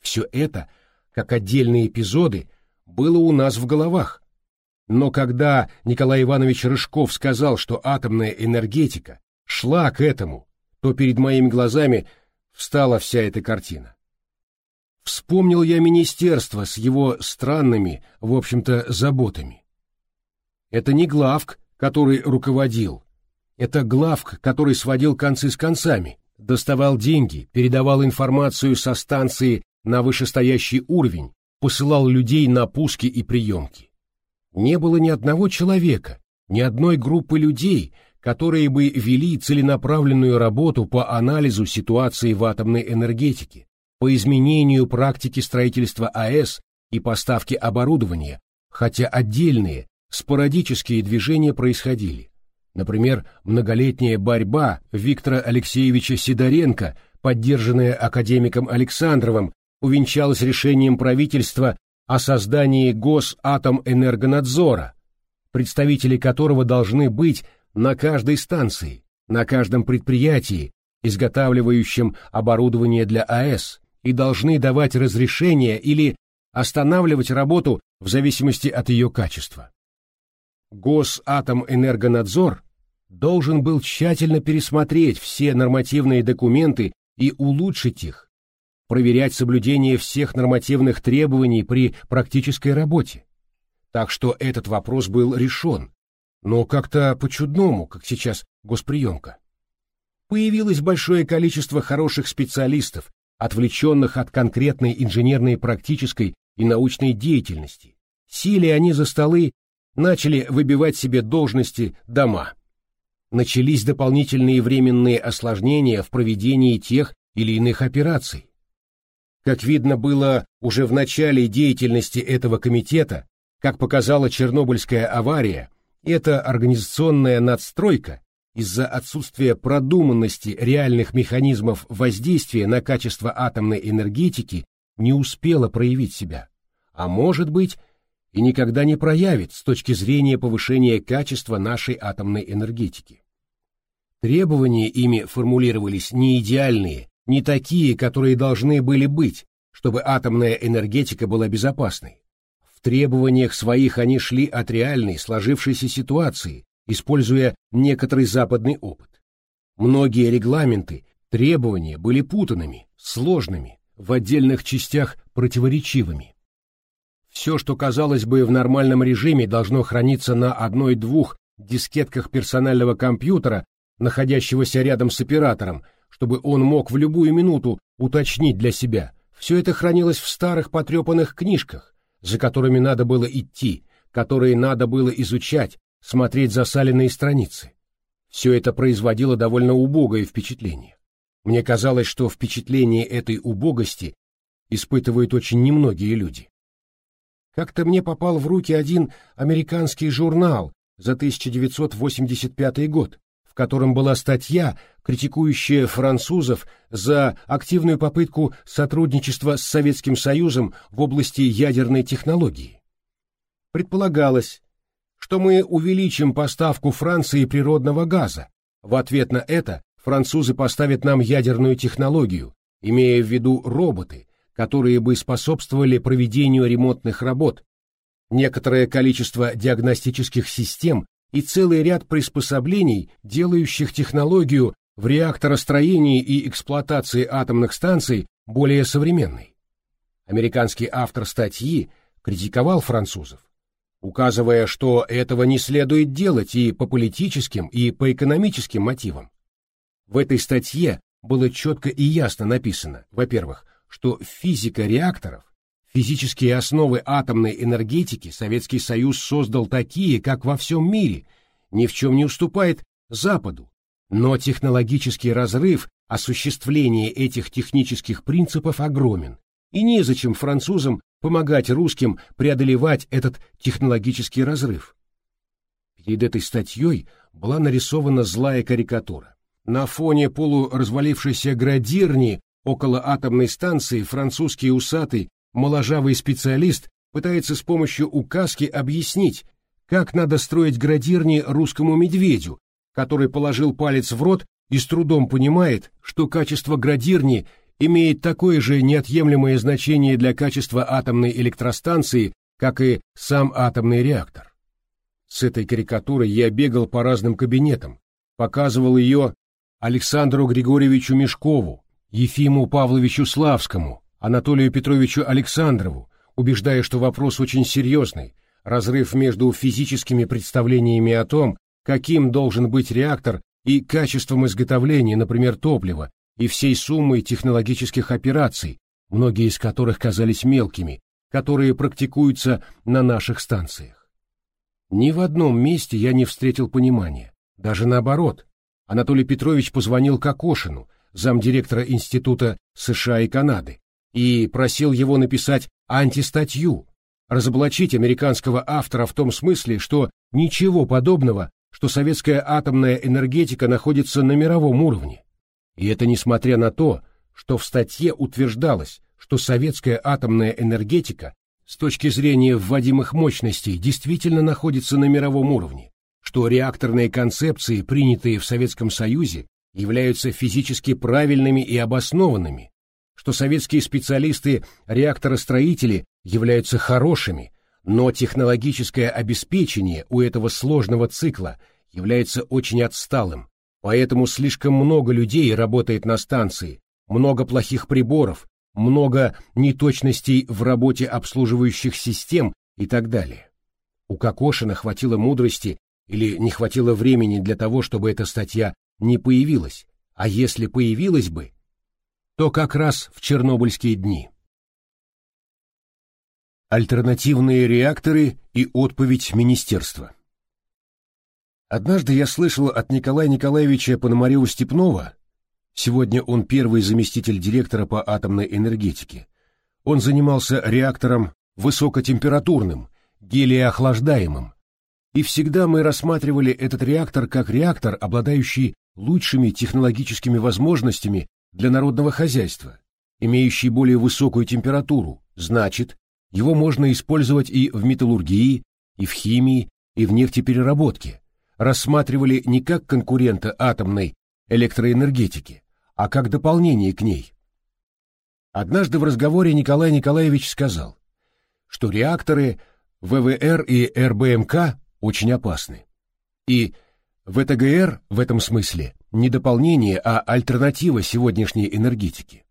Все это, как отдельные эпизоды, было у нас в головах. Но когда Николай Иванович Рыжков сказал, что атомная энергетика шла к этому, то перед моими глазами встала вся эта картина. Вспомнил я министерство с его странными, в общем-то, заботами. Это не главк, который руководил, Это главк, который сводил концы с концами, доставал деньги, передавал информацию со станции на вышестоящий уровень, посылал людей на пуски и приемки. Не было ни одного человека, ни одной группы людей, которые бы вели целенаправленную работу по анализу ситуации в атомной энергетике, по изменению практики строительства АЭС и поставки оборудования, хотя отдельные, спорадические движения происходили. Например, многолетняя борьба Виктора Алексеевича Сидоренко, поддержанная академиком Александровым, увенчалась решением правительства о создании Госатомэнергонадзора, представители которого должны быть на каждой станции, на каждом предприятии, изготавливающем оборудование для АЭС, и должны давать разрешение или останавливать работу в зависимости от ее качества. Госатомэнергонадзор должен был тщательно пересмотреть все нормативные документы и улучшить их, проверять соблюдение всех нормативных требований при практической работе. Так что этот вопрос был решен, но как-то по-чудному, как сейчас госприемка. Появилось большое количество хороших специалистов, отвлеченных от конкретной инженерной практической и научной деятельности. Сели они за столы, начали выбивать себе должности дома. Начались дополнительные временные осложнения в проведении тех или иных операций. Как видно было уже в начале деятельности этого комитета, как показала Чернобыльская авария, эта организационная надстройка из-за отсутствия продуманности реальных механизмов воздействия на качество атомной энергетики не успела проявить себя, а может быть и никогда не проявит с точки зрения повышения качества нашей атомной энергетики. Требования ими формулировались не идеальные, не такие, которые должны были быть, чтобы атомная энергетика была безопасной требованиях своих они шли от реальной сложившейся ситуации, используя некоторый западный опыт. Многие регламенты, требования были путанными, сложными, в отдельных частях противоречивыми. Все, что казалось бы в нормальном режиме, должно храниться на одной-двух дискетках персонального компьютера, находящегося рядом с оператором, чтобы он мог в любую минуту уточнить для себя. Все это хранилось в старых потрепанных книжках, за которыми надо было идти, которые надо было изучать, смотреть засаленные страницы. Все это производило довольно убогое впечатление. Мне казалось, что впечатление этой убогости испытывают очень немногие люди. Как-то мне попал в руки один американский журнал за 1985 год, в котором была статья, критикующая французов за активную попытку сотрудничества с Советским Союзом в области ядерной технологии. Предполагалось, что мы увеличим поставку Франции природного газа. В ответ на это французы поставят нам ядерную технологию, имея в виду роботы, которые бы способствовали проведению ремонтных работ, некоторое количество диагностических систем и целый ряд приспособлений, делающих технологию в реакторостроении и эксплуатации атомных станций более современной. Американский автор статьи критиковал французов, указывая, что этого не следует делать и по политическим, и по экономическим мотивам. В этой статье было четко и ясно написано, во-первых, что физика реакторов Физические основы атомной энергетики Советский Союз создал такие, как во всем мире, ни в чем не уступает Западу. Но технологический разрыв осуществления этих технических принципов огромен, и незачем французам помогать русским преодолевать этот технологический разрыв. Перед этой статьей была нарисована злая карикатура. На фоне полуразвалившейся градирни около атомной станции французский усатый моложавый специалист пытается с помощью указки объяснить, как надо строить градирни русскому медведю, который положил палец в рот и с трудом понимает, что качество градирни имеет такое же неотъемлемое значение для качества атомной электростанции, как и сам атомный реактор. С этой карикатурой я бегал по разным кабинетам, показывал ее Александру Григорьевичу Мешкову, Ефиму Павловичу Славскому, Анатолию Петровичу Александрову, убеждая, что вопрос очень серьезный, разрыв между физическими представлениями о том, каким должен быть реактор и качеством изготовления, например, топлива, и всей суммой технологических операций, многие из которых казались мелкими, которые практикуются на наших станциях. Ни в одном месте я не встретил понимания, даже наоборот. Анатолий Петрович позвонил Кокошину, замдиректора Института США и Канады, и просил его написать антистатью, разоблачить американского автора в том смысле, что ничего подобного, что советская атомная энергетика находится на мировом уровне. И это несмотря на то, что в статье утверждалось, что советская атомная энергетика с точки зрения вводимых мощностей действительно находится на мировом уровне, что реакторные концепции, принятые в Советском Союзе, являются физически правильными и обоснованными, что советские специалисты-реакторостроители являются хорошими, но технологическое обеспечение у этого сложного цикла является очень отсталым, поэтому слишком много людей работает на станции, много плохих приборов, много неточностей в работе обслуживающих систем и так далее. У Кокошина хватило мудрости или не хватило времени для того, чтобы эта статья не появилась, а если появилась бы, то как раз в чернобыльские дни. Альтернативные реакторы и отповедь министерства. Однажды я слышал от Николая Николаевича Пономарева-Степнова, сегодня он первый заместитель директора по атомной энергетике, он занимался реактором высокотемпературным, гелиоохлаждаемым, и всегда мы рассматривали этот реактор как реактор, обладающий лучшими технологическими возможностями для народного хозяйства, имеющий более высокую температуру, значит, его можно использовать и в металлургии, и в химии, и в нефтепереработке. Рассматривали не как конкурента атомной электроэнергетики, а как дополнение к ней. Однажды в разговоре Николай Николаевич сказал, что реакторы ВВР и РБМК очень опасны. И ВТГР в этом смысле не дополнение, а альтернатива сегодняшней энергетики.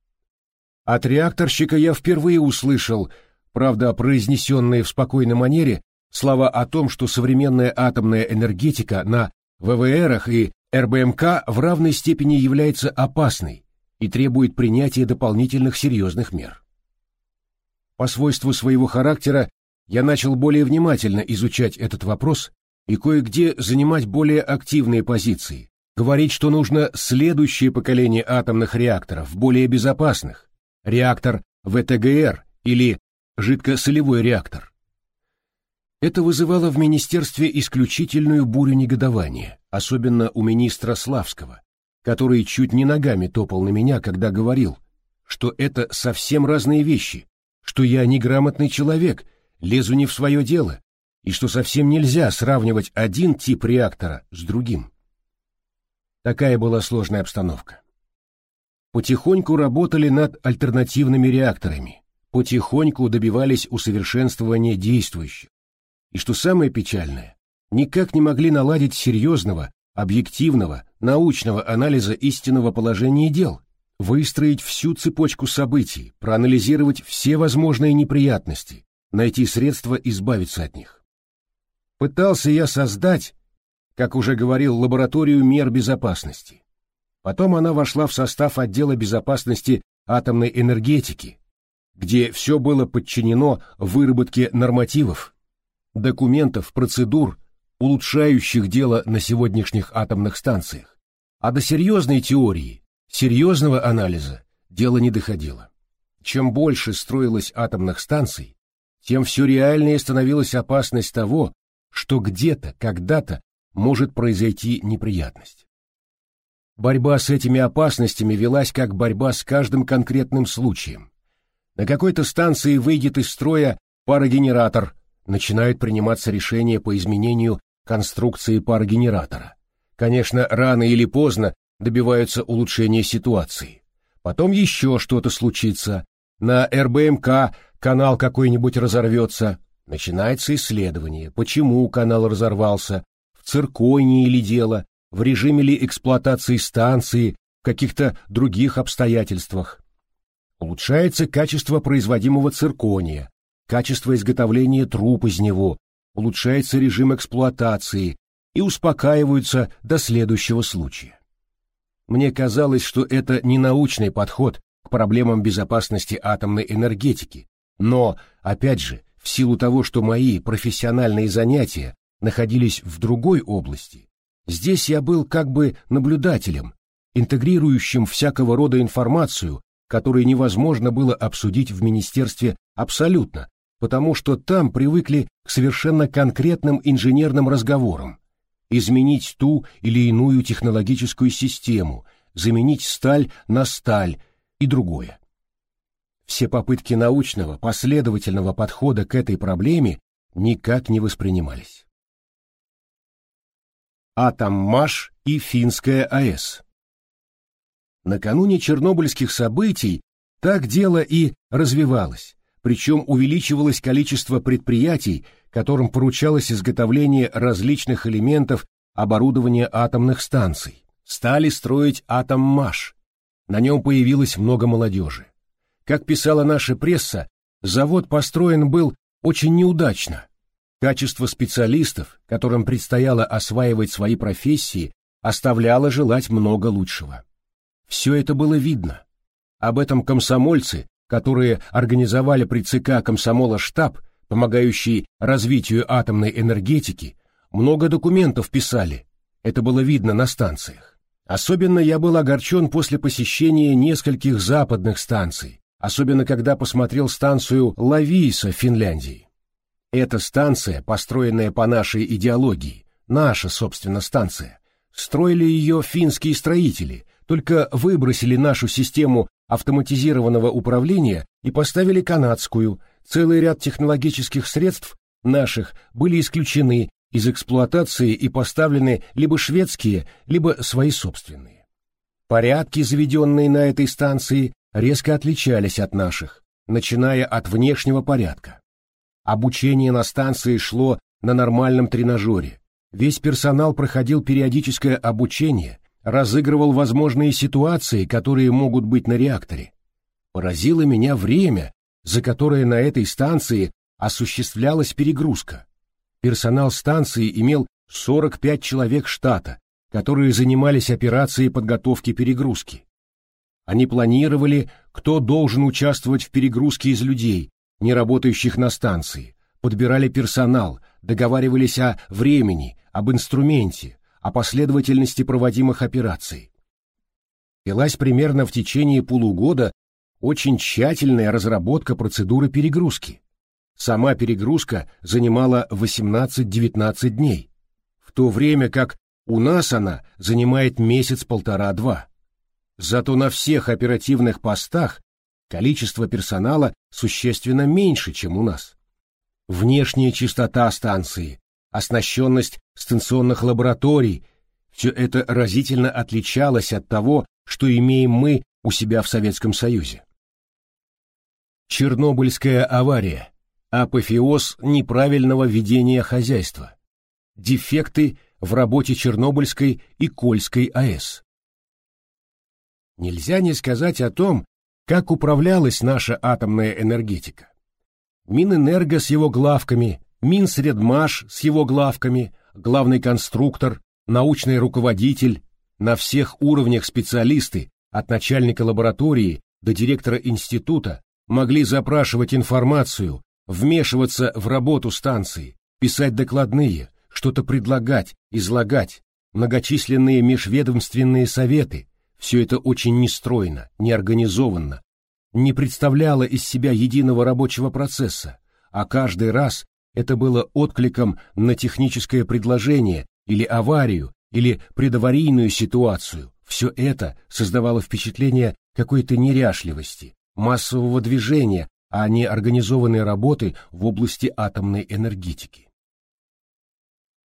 От реакторщика я впервые услышал, правда, произнесенные в спокойной манере, слова о том, что современная атомная энергетика на ВВРах и РБМК в равной степени является опасной и требует принятия дополнительных серьезных мер. По свойству своего характера я начал более внимательно изучать этот вопрос и кое-где занимать более активные позиции, говорить, что нужно следующее поколение атомных реакторов, более безопасных, реактор ВТГР или жидкосолевой реактор. Это вызывало в министерстве исключительную бурю негодования, особенно у министра Славского, который чуть не ногами топал на меня, когда говорил, что это совсем разные вещи, что я неграмотный человек, лезу не в свое дело, и что совсем нельзя сравнивать один тип реактора с другим. Такая была сложная обстановка. Потихоньку работали над альтернативными реакторами, потихоньку добивались усовершенствования действующих. И что самое печальное, никак не могли наладить серьезного, объективного, научного анализа истинного положения дел, выстроить всю цепочку событий, проанализировать все возможные неприятности, найти средства избавиться от них. Пытался я создать, как уже говорил, лабораторию мер безопасности. Потом она вошла в состав отдела безопасности атомной энергетики, где все было подчинено выработке нормативов, документов, процедур, улучшающих дело на сегодняшних атомных станциях. А до серьезной теории, серьезного анализа дело не доходило. Чем больше строилось атомных станций, тем все реальнее становилась опасность того, что где-то, когда-то может произойти неприятность. Борьба с этими опасностями велась как борьба с каждым конкретным случаем. На какой-то станции выйдет из строя парогенератор, начинают приниматься решения по изменению конструкции парогенератора. Конечно, рано или поздно добиваются улучшения ситуации. Потом еще что-то случится. На РБМК канал какой-нибудь разорвется, Начинается исследование, почему канал разорвался, в цирконии ли дело, в режиме ли эксплуатации станции, в каких-то других обстоятельствах. Улучшается качество производимого циркония, качество изготовления труб из него, улучшается режим эксплуатации, и успокаиваются до следующего случая. Мне казалось, что это не научный подход к проблемам безопасности атомной энергетики, но, опять же, в силу того, что мои профессиональные занятия находились в другой области, здесь я был как бы наблюдателем, интегрирующим всякого рода информацию, которую невозможно было обсудить в министерстве абсолютно, потому что там привыкли к совершенно конкретным инженерным разговорам. Изменить ту или иную технологическую систему, заменить сталь на сталь и другое. Все попытки научного, последовательного подхода к этой проблеме никак не воспринимались. Атоммаш и Финская АЭС Накануне чернобыльских событий так дело и развивалось, причем увеличивалось количество предприятий, которым поручалось изготовление различных элементов оборудования атомных станций. Стали строить Атоммаш. На нем появилось много молодежи. Как писала наша пресса, завод построен был очень неудачно. Качество специалистов, которым предстояло осваивать свои профессии, оставляло желать много лучшего. Все это было видно. Об этом комсомольцы, которые организовали при ЦК комсомола штаб, помогающий развитию атомной энергетики, много документов писали. Это было видно на станциях. Особенно я был огорчен после посещения нескольких западных станций, особенно когда посмотрел станцию Лависа в Финляндии. Эта станция, построенная по нашей идеологии, наша, собственно, станция, строили ее финские строители, только выбросили нашу систему автоматизированного управления и поставили канадскую, целый ряд технологических средств наших были исключены из эксплуатации и поставлены либо шведские, либо свои собственные. Порядки, заведенные на этой станции, резко отличались от наших, начиная от внешнего порядка. Обучение на станции шло на нормальном тренажере. Весь персонал проходил периодическое обучение, разыгрывал возможные ситуации, которые могут быть на реакторе. Поразило меня время, за которое на этой станции осуществлялась перегрузка. Персонал станции имел 45 человек штата, которые занимались операцией подготовки перегрузки. Они планировали, кто должен участвовать в перегрузке из людей, не работающих на станции, подбирали персонал, договаривались о времени, об инструменте, о последовательности проводимых операций. Велась примерно в течение полугода очень тщательная разработка процедуры перегрузки. Сама перегрузка занимала 18-19 дней, в то время как у нас она занимает месяц-полтора-два. Зато на всех оперативных постах количество персонала существенно меньше, чем у нас. Внешняя чистота станции, оснащенность станционных лабораторий, все это разительно отличалось от того, что имеем мы у себя в Советском Союзе. Чернобыльская авария, апофеоз неправильного ведения хозяйства, дефекты в работе Чернобыльской и Кольской АЭС. Нельзя не сказать о том, как управлялась наша атомная энергетика. Минэнерго с его главками, Минсредмаш с его главками, главный конструктор, научный руководитель, на всех уровнях специалисты, от начальника лаборатории до директора института, могли запрашивать информацию, вмешиваться в работу станции, писать докладные, что-то предлагать, излагать, многочисленные межведомственные советы. Все это очень нестройно, неорганизованно, не представляло из себя единого рабочего процесса, а каждый раз это было откликом на техническое предложение или аварию, или предаварийную ситуацию. Все это создавало впечатление какой-то неряшливости, массового движения, а не организованной работы в области атомной энергетики.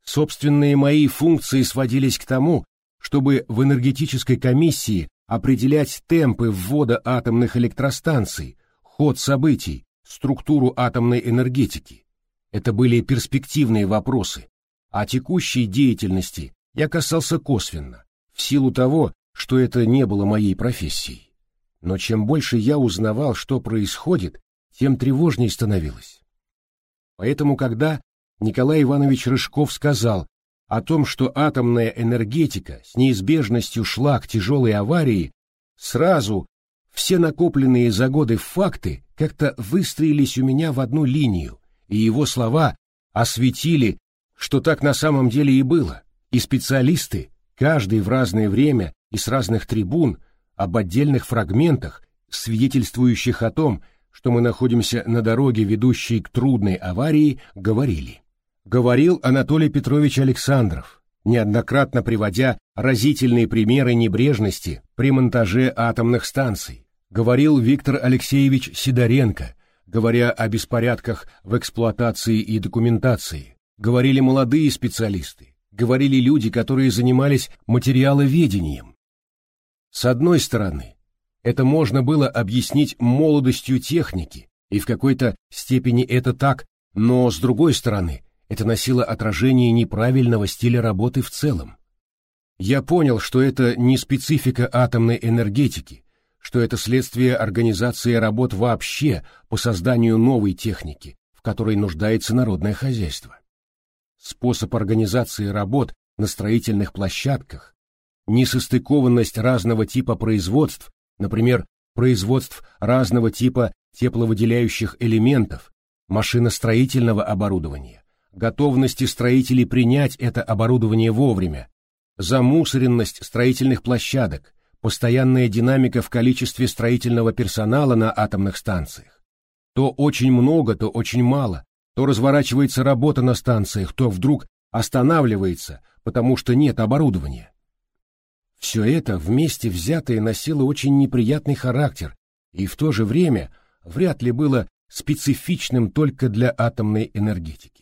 Собственные мои функции сводились к тому, чтобы в энергетической комиссии определять темпы ввода атомных электростанций, ход событий, структуру атомной энергетики, это были перспективные вопросы, а текущей деятельности я касался косвенно, в силу того, что это не было моей профессией. Но чем больше я узнавал, что происходит, тем тревожней становилось. Поэтому, когда Николай Иванович Рыжков сказал, о том, что атомная энергетика с неизбежностью шла к тяжелой аварии, сразу все накопленные за годы факты как-то выстроились у меня в одну линию, и его слова осветили, что так на самом деле и было, и специалисты, каждый в разное время и с разных трибун, об отдельных фрагментах, свидетельствующих о том, что мы находимся на дороге, ведущей к трудной аварии, говорили. Говорил Анатолий Петрович Александров, неоднократно приводя разительные примеры небрежности при монтаже атомных станций. Говорил Виктор Алексеевич Сидоренко, говоря о беспорядках в эксплуатации и документации. Говорили молодые специалисты, говорили люди, которые занимались материаловедением. С одной стороны, это можно было объяснить молодостью техники, и в какой-то степени это так, но с другой стороны, это носило отражение неправильного стиля работы в целом. Я понял, что это не специфика атомной энергетики, что это следствие организации работ вообще по созданию новой техники, в которой нуждается народное хозяйство способ организации работ на строительных площадках, несостыкованность разного типа производств, например, производств разного типа тепловыделяющих элементов, машиностроительного оборудования, готовности строителей принять это оборудование вовремя, замусоренность строительных площадок, постоянная динамика в количестве строительного персонала на атомных станциях. То очень много, то очень мало, то разворачивается работа на станциях, то вдруг останавливается, потому что нет оборудования. Все это вместе взятое носило очень неприятный характер и в то же время вряд ли было специфичным только для атомной энергетики.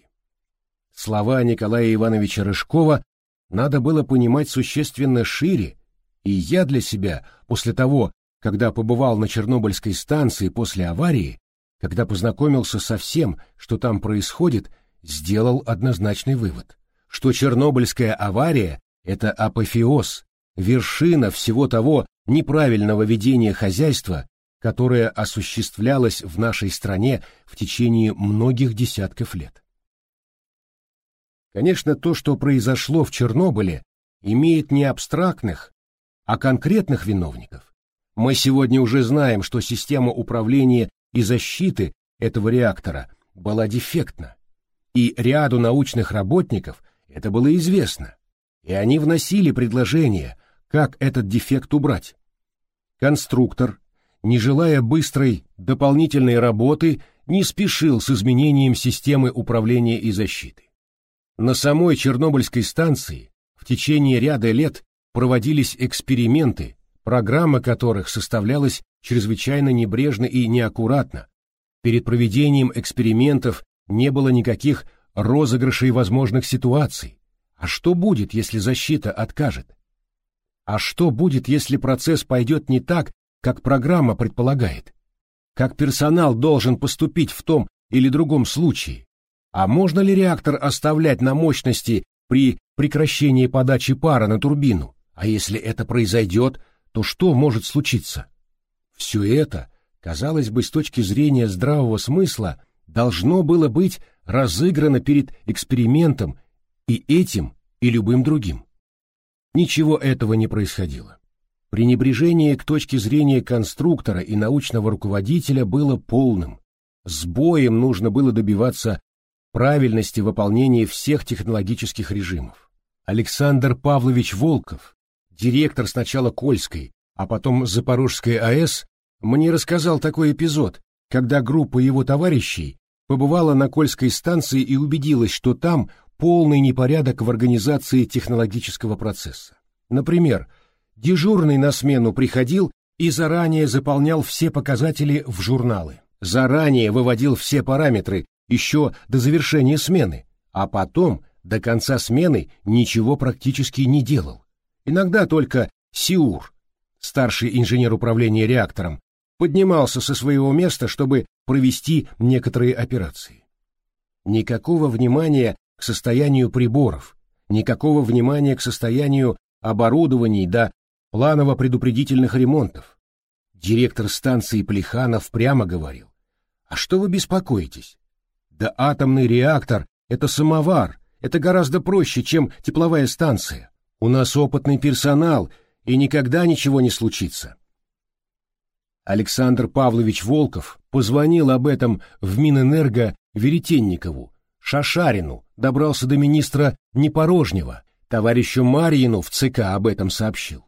Слова Николая Ивановича Рыжкова надо было понимать существенно шире, и я для себя, после того, когда побывал на Чернобыльской станции после аварии, когда познакомился со всем, что там происходит, сделал однозначный вывод, что Чернобыльская авария – это апофеоз, вершина всего того неправильного ведения хозяйства, которое осуществлялось в нашей стране в течение многих десятков лет. Конечно, то, что произошло в Чернобыле, имеет не абстрактных, а конкретных виновников. Мы сегодня уже знаем, что система управления и защиты этого реактора была дефектна, и ряду научных работников это было известно, и они вносили предложение, как этот дефект убрать. Конструктор, не желая быстрой дополнительной работы, не спешил с изменением системы управления и защиты. На самой Чернобыльской станции в течение ряда лет проводились эксперименты, программа которых составлялась чрезвычайно небрежно и неаккуратно. Перед проведением экспериментов не было никаких розыгрышей возможных ситуаций. А что будет, если защита откажет? А что будет, если процесс пойдет не так, как программа предполагает? Как персонал должен поступить в том или другом случае? А можно ли реактор оставлять на мощности при прекращении подачи пара на турбину? А если это произойдет, то что может случиться? Все это, казалось бы, с точки зрения здравого смысла, должно было быть разыграно перед экспериментом и этим, и любым другим. Ничего этого не происходило. Пренебрежение к точке зрения конструктора и научного руководителя было полным. С боем нужно было добиваться правильности выполнения всех технологических режимов. Александр Павлович Волков, директор сначала Кольской, а потом Запорожской АЭС, мне рассказал такой эпизод, когда группа его товарищей побывала на Кольской станции и убедилась, что там полный непорядок в организации технологического процесса. Например, дежурный на смену приходил и заранее заполнял все показатели в журналы, заранее выводил все параметры еще до завершения смены, а потом до конца смены ничего практически не делал. Иногда только Сиур, старший инженер управления реактором, поднимался со своего места, чтобы провести некоторые операции. Никакого внимания к состоянию приборов, никакого внимания к состоянию оборудований до планово-предупредительных ремонтов. Директор станции Плеханов прямо говорил, «А что вы беспокоитесь? Да атомный реактор — это самовар, Это гораздо проще, чем тепловая станция. У нас опытный персонал, и никогда ничего не случится. Александр Павлович Волков позвонил об этом в Минэнерго Веретенникову, Шашарину, добрался до министра Непорожнего, товарищу Марьину в ЦК об этом сообщил.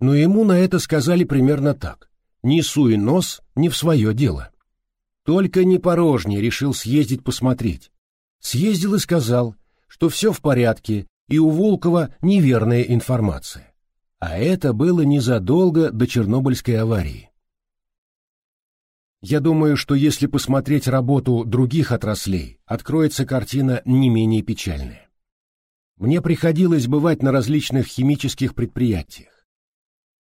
Но ему на это сказали примерно так. «Не суй нос не в свое дело». Только Непорожний решил съездить посмотреть. Съездил и сказал, что все в порядке, и у Волкова неверная информация. А это было незадолго до Чернобыльской аварии. Я думаю, что если посмотреть работу других отраслей, откроется картина не менее печальная. Мне приходилось бывать на различных химических предприятиях.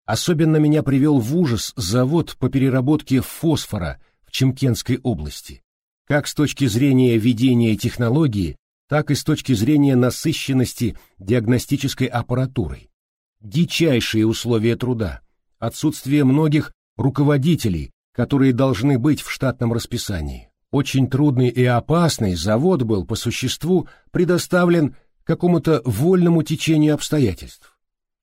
Особенно меня привел в ужас завод по переработке фосфора в Чемкенской области, как с точки зрения ведения технологии, так и с точки зрения насыщенности диагностической аппаратурой. Дичайшие условия труда, отсутствие многих руководителей, которые должны быть в штатном расписании. Очень трудный и опасный завод был по существу предоставлен какому-то вольному течению обстоятельств.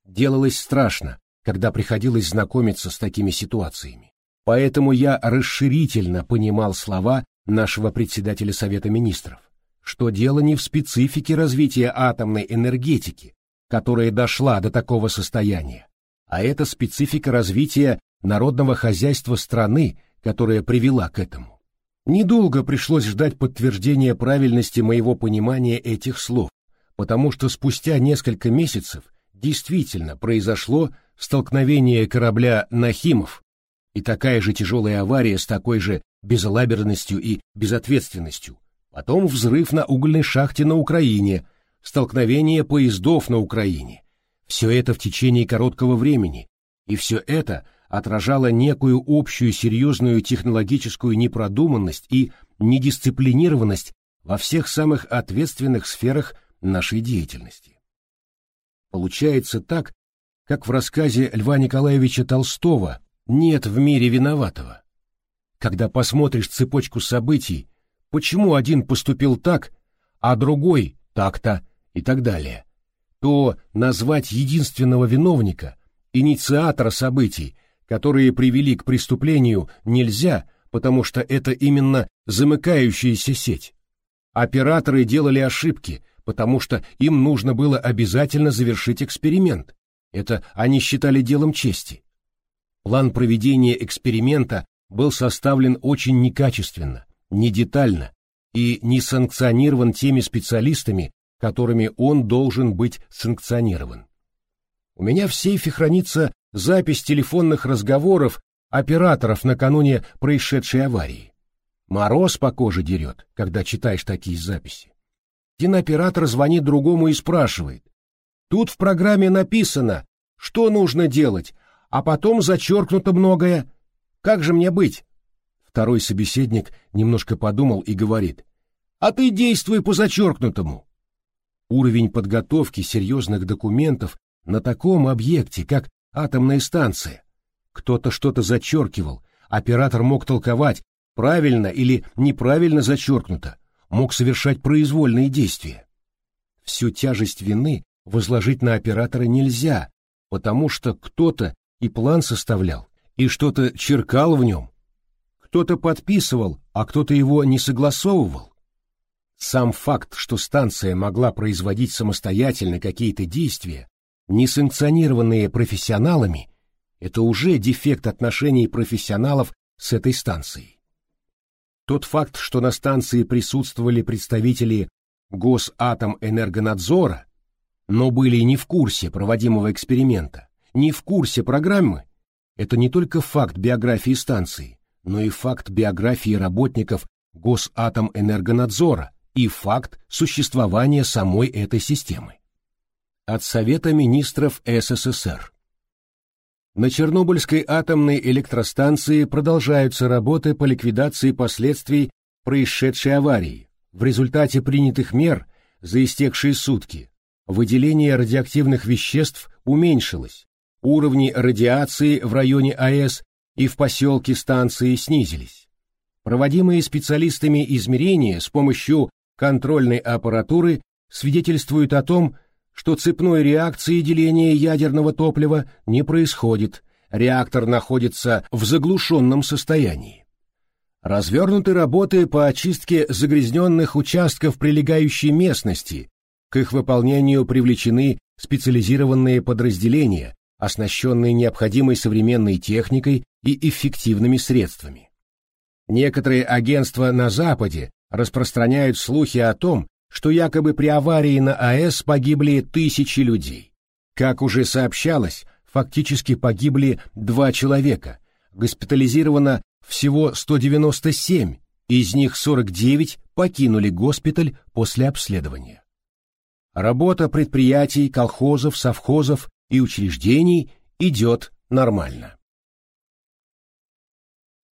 Делалось страшно, когда приходилось знакомиться с такими ситуациями. Поэтому я расширительно понимал слова нашего председателя Совета Министров, что дело не в специфике развития атомной энергетики, которая дошла до такого состояния, а это специфика развития народного хозяйства страны, которая привела к этому. Недолго пришлось ждать подтверждения правильности моего понимания этих слов, потому что спустя несколько месяцев действительно произошло столкновение корабля «Нахимов» и такая же тяжелая авария с такой же безалаберностью и безответственностью, потом взрыв на угольной шахте на Украине, столкновение поездов на Украине. Все это в течение короткого времени, и все это – отражала некую общую серьезную технологическую непродуманность и недисциплинированность во всех самых ответственных сферах нашей деятельности. Получается так, как в рассказе Льва Николаевича Толстого «Нет в мире виноватого». Когда посмотришь цепочку событий, почему один поступил так, а другой так-то и так далее, то назвать единственного виновника, инициатора событий, которые привели к преступлению, нельзя, потому что это именно замыкающаяся сеть. Операторы делали ошибки, потому что им нужно было обязательно завершить эксперимент. Это они считали делом чести. План проведения эксперимента был составлен очень некачественно, недетально и не санкционирован теми специалистами, которыми он должен быть санкционирован. У меня в сейфе хранится запись телефонных разговоров операторов накануне происшедшей аварии. Мороз по коже дерет, когда читаешь такие записи. Кинооператор звонит другому и спрашивает. Тут в программе написано, что нужно делать, а потом зачеркнуто многое. Как же мне быть? Второй собеседник немножко подумал и говорит. А ты действуй по зачеркнутому. Уровень подготовки серьезных документов на таком объекте, как атомная станция. Кто-то что-то зачеркивал, оператор мог толковать, правильно или неправильно зачеркнуто, мог совершать произвольные действия. Всю тяжесть вины возложить на оператора нельзя, потому что кто-то и план составлял, и что-то черкал в нем. Кто-то подписывал, а кто-то его не согласовывал. Сам факт, что станция могла производить самостоятельно какие-то действия, несанкционированные профессионалами, это уже дефект отношений профессионалов с этой станцией. Тот факт, что на станции присутствовали представители Госатомэнергонадзора, но были не в курсе проводимого эксперимента, не в курсе программы, это не только факт биографии станции, но и факт биографии работников Госатомэнергонадзора и факт существования самой этой системы от Совета министров СССР. На Чернобыльской атомной электростанции продолжаются работы по ликвидации последствий происшедшей аварии. В результате принятых мер за истекшие сутки выделение радиоактивных веществ уменьшилось, уровни радиации в районе АЭС и в поселке станции снизились. Проводимые специалистами измерения с помощью контрольной аппаратуры свидетельствуют о том, что цепной реакции деления ядерного топлива не происходит, реактор находится в заглушенном состоянии. Развернуты работы по очистке загрязненных участков прилегающей местности, к их выполнению привлечены специализированные подразделения, оснащенные необходимой современной техникой и эффективными средствами. Некоторые агентства на Западе распространяют слухи о том, что якобы при аварии на АЭС погибли тысячи людей. Как уже сообщалось, фактически погибли два человека, госпитализировано всего 197, из них 49 покинули госпиталь после обследования. Работа предприятий, колхозов, совхозов и учреждений идет нормально.